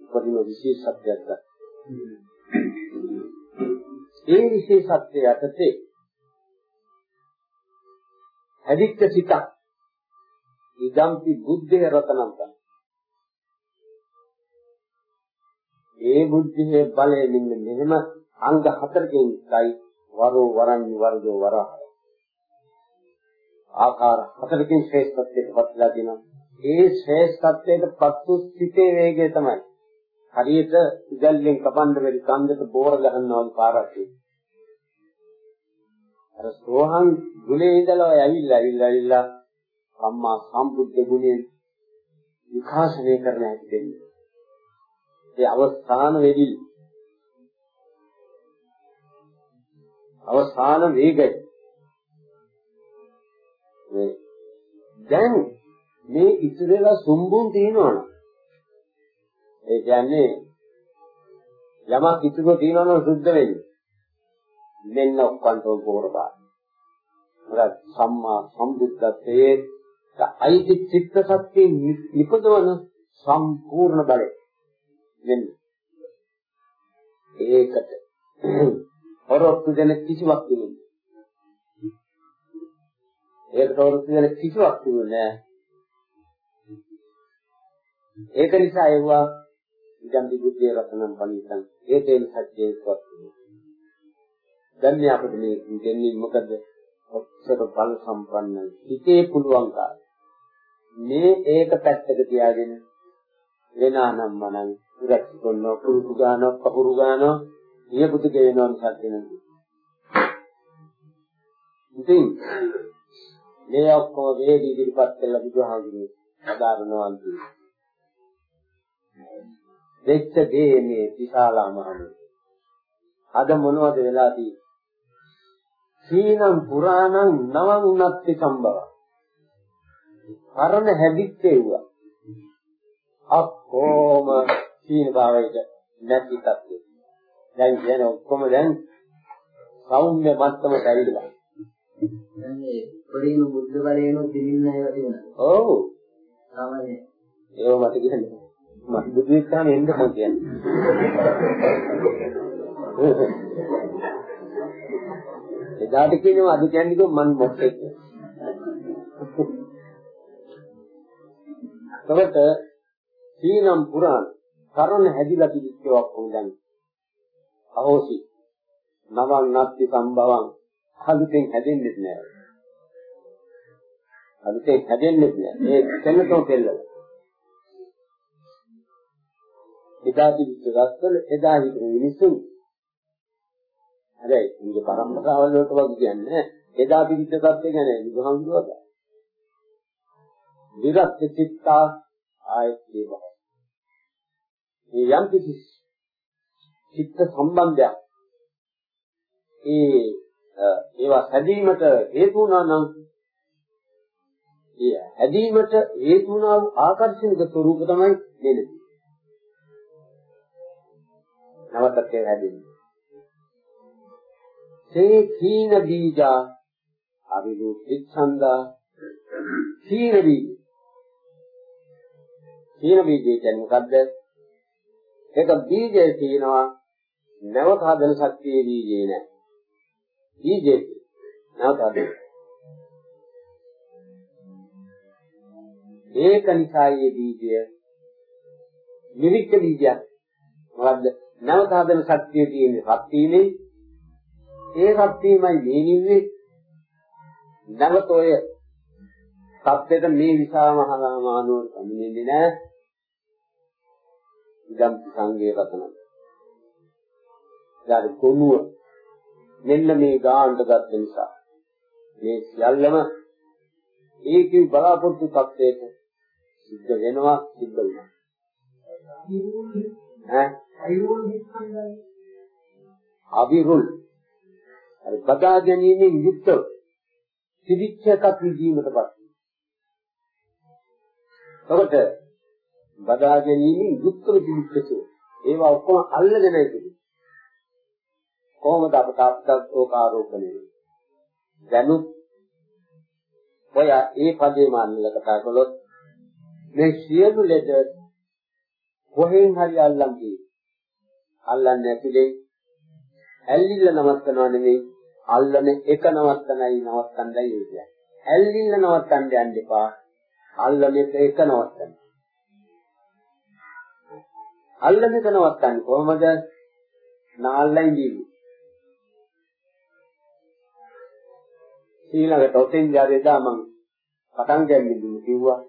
උපදින විශේෂත්වයක් ගන්න. ඒ විශේෂත්වය යටතේ හැදිච්ච සිතක් ඉදම්පි බුද්ධේ රතනම් තමයි. ඒ බුද්ධියේ බලයෙන් මෙහෙම අංග හතරකින් ගයි වරෝ වරඤ්ඤ වර්ගෝ වරහ ආකාර හතරකින් ශ්‍රේෂ්ඨත්වයට පත්ලා දෙනවා ඒ ශ්‍රේෂ්ඨත්වයට පත්තු සිටේ වේගය තමයි. හරියට ඉදල්ලෙන් කපන්න බැරි කන්දට බෝර ගහනවා වගේ පාරක් අර සෝහන් ගුණේ ඉඳලා ඇවිල්ලා ඇවිල්ලා ඇවිල්ලා සම්මා සම්බුද්ධ ගුණයෙන් විකාශනය කරන හැටි දෙන්නේ. ඒ අවස්ථාන වෙදී අවසාන වේගය මේ දැන් මේ ඉතිරිලා සුම්බුන් තියනවනේ ඒ කියන්නේ යමක් ඉතුරු තියනවනම් සුද්ධ වෙන්නේ මෙන්න ඔක්කොන්ටෝ පොරබා මොකද සම්මා සම්බුද්ධත්වයේ අයිති චිත්ත ශක්තිය නිපදවන සම්පූර්ණ බලය. මෙන්න. ඒකට හොරොත්තු දෙන කිසිවක් තිබුණේ ඒකට හොරොත්තු දෙන කිසිවක් තිබුණේ ඒක නිසා ඒවා ඉදම් විදුද්ධිය රතනම් පණිතන් ඒකේන සත්‍යයේ ස්වත් දැන් මේ අපිට මේ දෙන්නේ මොකද? ඔච්චර බල සම්පන්න හිතේ පුළුවන් කාර්ය මේ ඒක පැත්තක තියාගෙන වෙනානම් මනං ඉරක්ෂ කරනවා පුරුදු ගානක් පහුරු ගානක් නියපොතු ගෙවෙනවා මිසක් දෙන්නේ. ඉතින් මේ ඔක්කොම වේදී ඉදිරිපත් කළ බුදුහාමුදුරුවෝ සාධාරණව දෙච්ච දේ මේ විශාලා මහණු. අද මොනවද වෙලා තියෙන්නේ? සීනම් පුරාණං නවං උන්නත්ති සම්භව. කරන හැදිච්චේවා. අක්කොම සීන භාවයට නැති තත්ත්වය. දැන් කියන ඔක්කොම දැන් සෞම්‍ය මට්ටමට ඇවිල්ලා. දැන් මේ පරිණු බුද්ධ බලයෙන් දිනින්න ඒවා තියෙනවා. ඔව්. සාමාන්‍ය ඒව මට කියන්නේ. මට බුදු විස්තාන එන්න මොකද කියන්නේ. එදාට කියනවා අද කියන්නේ මන් මොකෙක්. තවට සීනම් පුරාණ කරන හැදිලා තිබිච්ච ඔක්කොම දැන් අහෝසි නවං නත්ති සම්භවං අලුතෙන් හැදෙන්නේ නැහැ. අලුතෙන් හැදෙන්නේ නැහැ. ඒ කෙනතෝ කෙල්ලලා. එදා තිබිච්ච රස්වල එදා හිටපු මිනිසුන් හැබැයි මේ පරම්පරාවල් වලට වගේ කියන්නේ එදා තිබිච්ච සත්‍ය ගැන බුදුහාමුදුරුවෝ විරත් චිත්තා ආයත් ඒවා. මේ යම් කිසි චිත්ත සම්බන්ධයක් ඒ ඒවා හැදීමට හේතු වුණා නම් ඒ හැදීමට හේතු වුණා වූ ආකර්ෂණික ස්වરૂප තමයි දෙන්නේ. නවතත් ඒ හැදෙන්නේ. සේ කීන බීජා අවිලු පිච්ඡන්දා කීන බීජ. කීන බීජය කියන්නේ මොකද්ද? ඒක බීජය තියෙනවා නැවත හදන ශක්තියේ බීජේ නෑ. බීජේ නැවත හදන. ඒක නිසා මේ බීජය නිවිච්ච බීජයක්. මොකද්ද? නැවත හදන ශක්තිය තියෙන ශක්තියනේ ඒ ශක්තියමයි මේ නින්නේ නැවත ඔය සත්‍යයට මේ විසා මහා මානුවර සම්මින්නේ නෑ ඉදම් සංගේ රතන. ඊට ගොනුව මෙන්න මේ ගානට ගත්ත නිසා. මේ සියල්ලම ඒකේ බලාපොරොත්තු තත්ත්වයට සිද්ධ වෙනවා සිද්ධ වෙනවා. ඈ? අවිරුල් අර බදා ගැනීමෙන් යුක්තව සිවිච්ච එකක් විදීමටපත්. ඔබට බදා ගැනීමෙන් යුක්තව තිබිච්ච ඒවා ඔක්කොම අල්ලගෙන ඉතිරි. කොහොමද අපට අපතෝක ආරෝපණය දැනුත් ඔය ඒ පදේ මාන්නල කතා කළොත් මේ සියලු ලෙඩ කොහෙන් හරි අල්ලන් ගියේ. අල්ලන්නේ නැතිලේ ඇල්ලිල්ල නවත්තනවා නෙමෙයි අල්ලන එක නවත්තනයි නවත්තන්නයි කියන්නේ. ඇල්ලිල්ල නවත්තන්න යන්න එපා. අල්ලන එක නවත්තන්න. අල්ලගෙන නවත්තන්නේ කොහොමද? නාල්ලයි දීවි. ඊළඟට ඔතෙන් ජාරේදා මං පටන් ගන්නේ කිව්වා.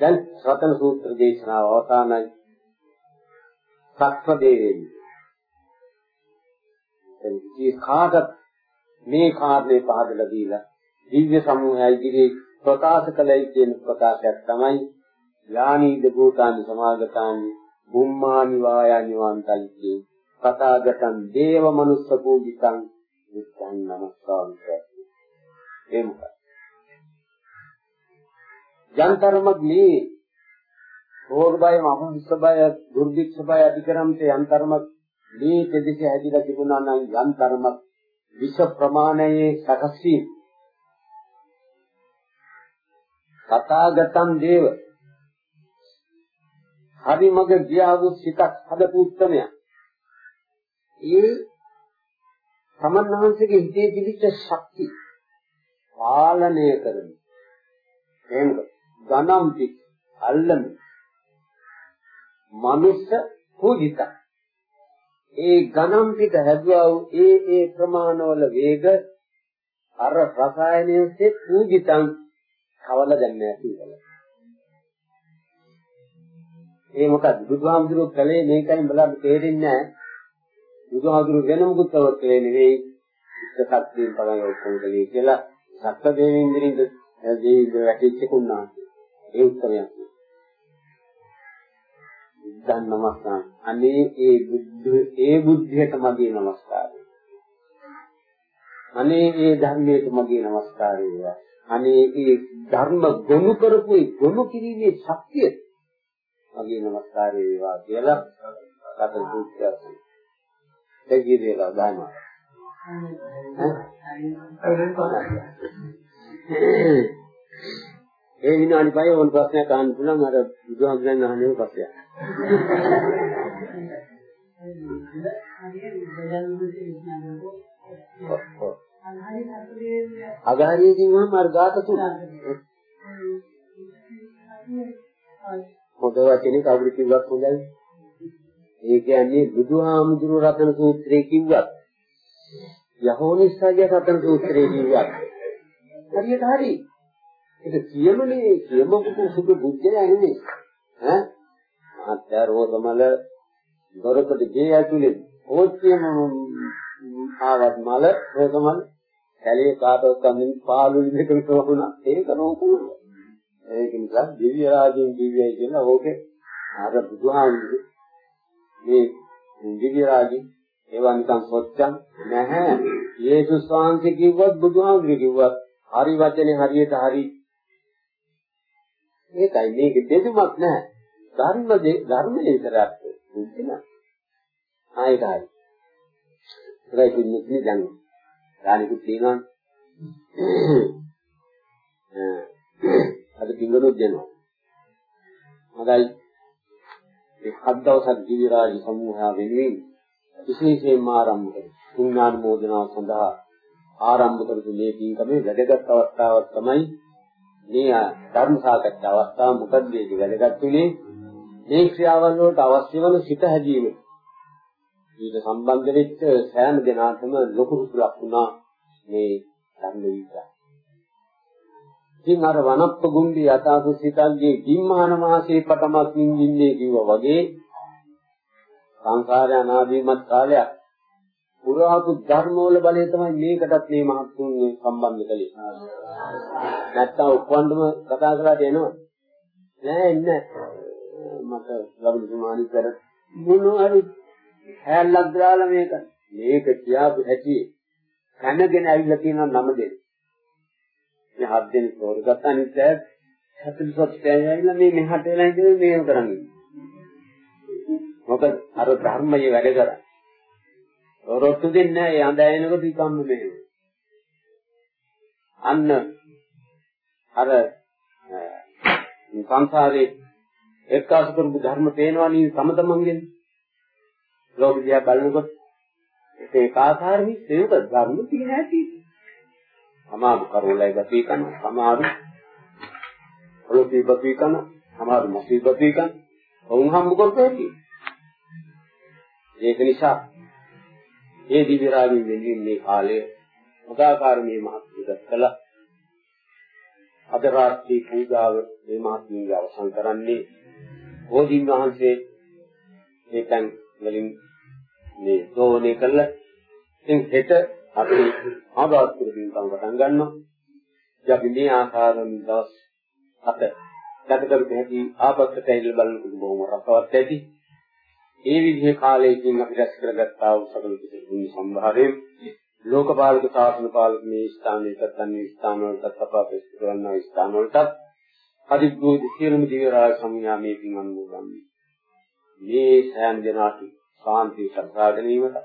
දැන් රතන සූත්‍ර දේශනාව අවසానයි. සක්‍ර දෙවියන්. එන්ටි කාටත් මේ කාර්යය පහදලා දීලා දිව්‍ය සමූහයයි ඉදිරියේ ප්‍රකාශ කළයි කියන ප්‍රකාශයක් තමයි යානීද භූතානි සමාගතානි බුම්මානි වායානි වන්තල්කේ කතාගතං දේව මනුස්ස පූජිතං විස්සං නමස්කාරං ඒ මොකක්ද යන්තරමක් මේ රෝග බය මහංශ බය දුර්භික්ෂ බය අධිකරම්ත යන්තරමක් මේ දෙදෙස හැදිලා තිබුණා නම් යන්තරමක් විෂ ප්‍රමාණයේ සකසී කතාගතං දේව. හරි මග ගියා වූ සිතක් හදපු උත්තරමයා ඒ සමන්හන්සේගේ හිතේ තිබිච්ච ශක්තිය පාලනය කරන එහෙමද ගණම් පිට අල්ලන මනුස්ස පූජිත ඒ ගණම් පිට හැදුවා වූ ඒ ඒ ප්‍රමාණවල වේග අර රසායනයේ පූජිතං කවල දැන් නැහැ කියලා. ඒ මොකද බුදුහාමුදුරුවෝ කලේ මේකයි බලන්න තේරෙන්නේ නැහැ. බුදුහාමුදුරුවෝ වෙන මොකුත් කළේ නෙවෙයි. ඉස්ස සත්‍යයෙන් පලන ඔක්කොම කලේ කියලා සත්‍ය දේවින්ද්‍රින්ද දේවින්ද්‍ර වැටිච්ච කුණා. ඒ උත්තරයක්. බුද්ධන් නමස්කාර. අනේ ඒ බුද්ධ ඒ බුද්ධියට මගේ නමස්කාරය. අනේ ඒ ධර්මයට මගේ නමස්කාරය. අනේ ඒ ධර්ම ගොනු කරපු ගොනු කිරීමේ ශක්තිය මගේ නමස්කාරය වේවා කියලා කතර දුක්ඛය. දෙගී දේලා දානවා. ඒ විනාඩි පහේ ඕන ප්‍රශ්නයක් අහන්න පුළුවන් අර බුදුහාමුදුරන් අහන්නේ ප්‍රශ්නයක්. අගහරිය කිව්වම අර ගාත තුන. හොඳ වචනේ කවුරු කිව්වත් හොඳයි. ඒ කියන්නේ බුදුහාමුදුරුවෝ රතන සූත්‍රයේ කිව්වත් යහෝනිස්සජ රතන සූත්‍රයේ කිව්වත් හරියට හරි. ඒක කියමනේ කියමකට සුදු බුද්ධය නෙමෙයි. ඈ? මහත්ය රෝගමල දොරකට ගේ ඇතුලේ ඕච්චියම ආවත් මල රෝගමල කැලේ කාටවත් අඳින් පාළුලි දෙකම තෝරුණා ඒක නෝකුණ ඒක නිසා දිව්‍ය රාජ්‍යයෙන් දිව්‍යයි කියන ඕකේ අර බුදුහාමුදුරු මේ දිව්‍ය රාජ්‍ය ඒවා නිකන් සොච්චන් නැහැ. යේසුස් වහන්සේ කිව්වත් බුදුහාමුදුරු කිව්වත් හරි වචනේ හරියට හරි ඒකයි මේක දෙදුමක් නැහැ ධර්ම ධර්මයේ විතරක් බුද්ධින ආයතයි ඒකයි කියන්නේ දැන් දානිකුත් තියෙනවා. අද පිංගුරුත් දෙනවා. හොඳයි. ඒ හත් දවසක් ජීවිරාජ සමූහය වෙනුවෙන් විශේෂයෙන්ම ආරම්භ කරමු. පුණ්‍යානුමෝදනාව සඳහා ආරම්භ කරපු මේ පින්කමේ වැදගත් අවස්ථාවක් තමයි මේ ධර්ම සාකච්ඡා අවස්ථාව මොකද මේක වැදගත් උනේ මේ ක්‍රියාවල් වලට අවශ්‍ය වන සිත හැදීම ඊට සම්බන්ධ වෙච්ච සෑම දෙනාටම ලොකු කුසලක් වුණා මේ ධර්ම විචාර. ඉතින් අර වනප්ප ගුම්බි යථාසුසිතන්ගේ ගිම්මාන මාසේ පටමත් නින්දින්නේ කිව්වා වගේ සංසාරය අනාදිමත් කාලයක් පුරාපු ධර්ම වල බලය තමයි මේකටත් මේ මහත්තුන් සම්බන්ධ කළේ. නැත්තම් ඔක්කොන්ඩම කතා කරලා දෙනවා. නෑ ඉන්න මට ලබන සමානි කර මොනවාරි හැල්ලක් දාලා මේක මේක කියාපු හැටි කනගෙන ඇවිල්ලා තියෙනවා නම දෙන්න. මේ හත් දෙනෙක් තෝරගත්ත අනිත් අය 47 ඇවිල්ලා මේ මෙහාට වෙලා ඉඳලා මේව කරන්නේ. මොකද අර ධර්මයේ වැඩ කරා. රොට්ටු දෙන්නේ නැහැ ඒ අඳයිනකොට ඉකම්ම මෙහෙම. අන්න අර සංසාරේ එක්කාසු කරපු ධර්ම පේනවා නේද තම තමන්ගෙන් ලෝක දිහා බලනකොට ඒක ආකාරෙහි ඒක ධර්ම තියෙන හැටි. සමාරු කරෝලයි ගති කන සමාරු ඔලෝපි ගති කන සමාරු මසී ගති කන වුන් හම්බ කරපෙති. ඒක නිසා ඒ දිව්‍ය රාජ්‍ය වෙනුවෙන් මේ කාලය උදාකාර මේ මහත්කල අද රාත්‍රී පූජාව මේ මාත්මිය අවසන් කරන්නේ බෝධීන් වහන්සේ ඒකන් වලින් මේ දෝණේ කළා. ඉතින් හෙට අපි ආවාස්තුර පින්කම් පටන් ගන්නවා. ඉතින් අපි මේ ආකාරයෙන් දවස් හත ගත කරපු හැටි ආපස්සට ඇවිල්ලා බලනකොට බොහොම රසවත් ඇති. ඒ විදිහේ කාලයකින් අපි රැස් කරගත්තා වූ සකල කුසල සම්භාරයෙන් ලෝකපාලක ශාසන පාලක මේ ස්ථානයකට අන්නේ ස්ථාන වලට අපපෙස් කරන්නා ස්ථාන වලට අදිග්ගෝදි සියලුම දිව්‍ය රාජ සම්ඥා මේ පින් අනුමෝදන් මේ සෑම දිනකට ශාන්තිය සත්‍යා ගැනීමට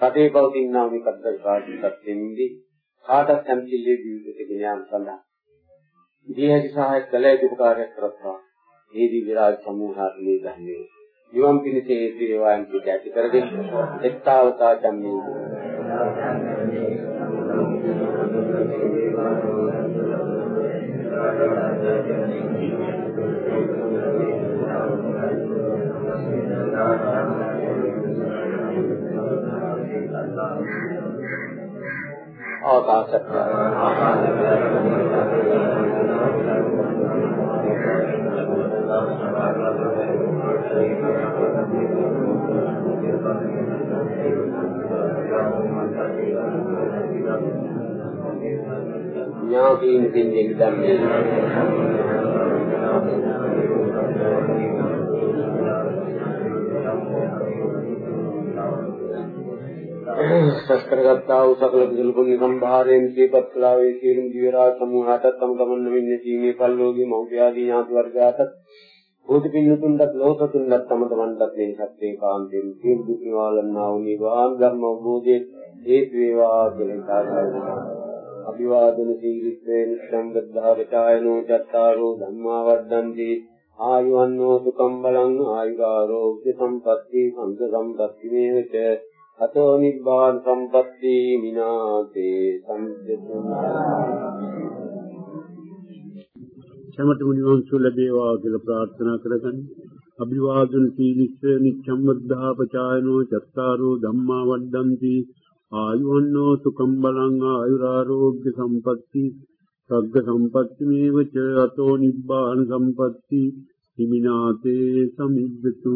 රටේ පවතිනා මේ කද්දර කාර්යයක් දෙන්නේ කාටත් සම්පිල්ලේ ජීවිතේ ඥාන සඳහා. දීහටි සහාය කළ යුතු උපකාරයක් කරත්වා මේ දිව්‍ය රාජ සමූහාට මේ ධර්මයේ නිවන් පිණිසේ දේවායන් පිට ඇති කරගෙන එක්තාවතා ධම්මේ. ආකාශත්‍ය ඥාතීන් දෙන්නේ. ධම්මේ සස්කරගත්තා වූ සකල කුසල පුණ්‍ය සම්භාරයෙන් දීපත් කළා වේ සියලුම දිවරා සමූහාට තම ගමන් වෙන්නේ සීමේ පල්ලෝගේ මෞර්යාදී ඥාති වර්ගයාට භූත පින්නතුන්ට ලෝකතුන්ට තම තමන්ටත් මේ සත්‍යේ කාන්තෙන් සියලු දුක් නිවාලන්නා වූ නිවාන් ධර්ම අවබෝධයේ හේතු වේවා කියලා සාකච්ඡා අභිවාදන සීලිත්වේන සම්බද්ධාවචායනෝ චත්තාරෝ ධම්මා වද්දන්ති ආයුවන්නෝ සුකම් බලං ආයුරාෝග්‍ය සම්පatti සංඝ සම්පatti මේවච. අතෝ නිබ්බාන සම්පatti විනාතේ සම්දෙතුනා සමත මුනිවංශ ලැබේවා කියලා ප්‍රාර්ථනා කරගන්න. අභිවාදන සීලිස්ස නිච්ඡම් වද්ධා පචායනෝ චත්තාරෝ ධම්මා වද්දන්ති ආයුවන්නෝ සුකම් බලං ආයුරාෝග්‍ය සම්පatti. සග්ග සම්පatti මේවච අතෝ නිබ්බාන සම්පatti. හිමිනාතේ සමිද්දතු.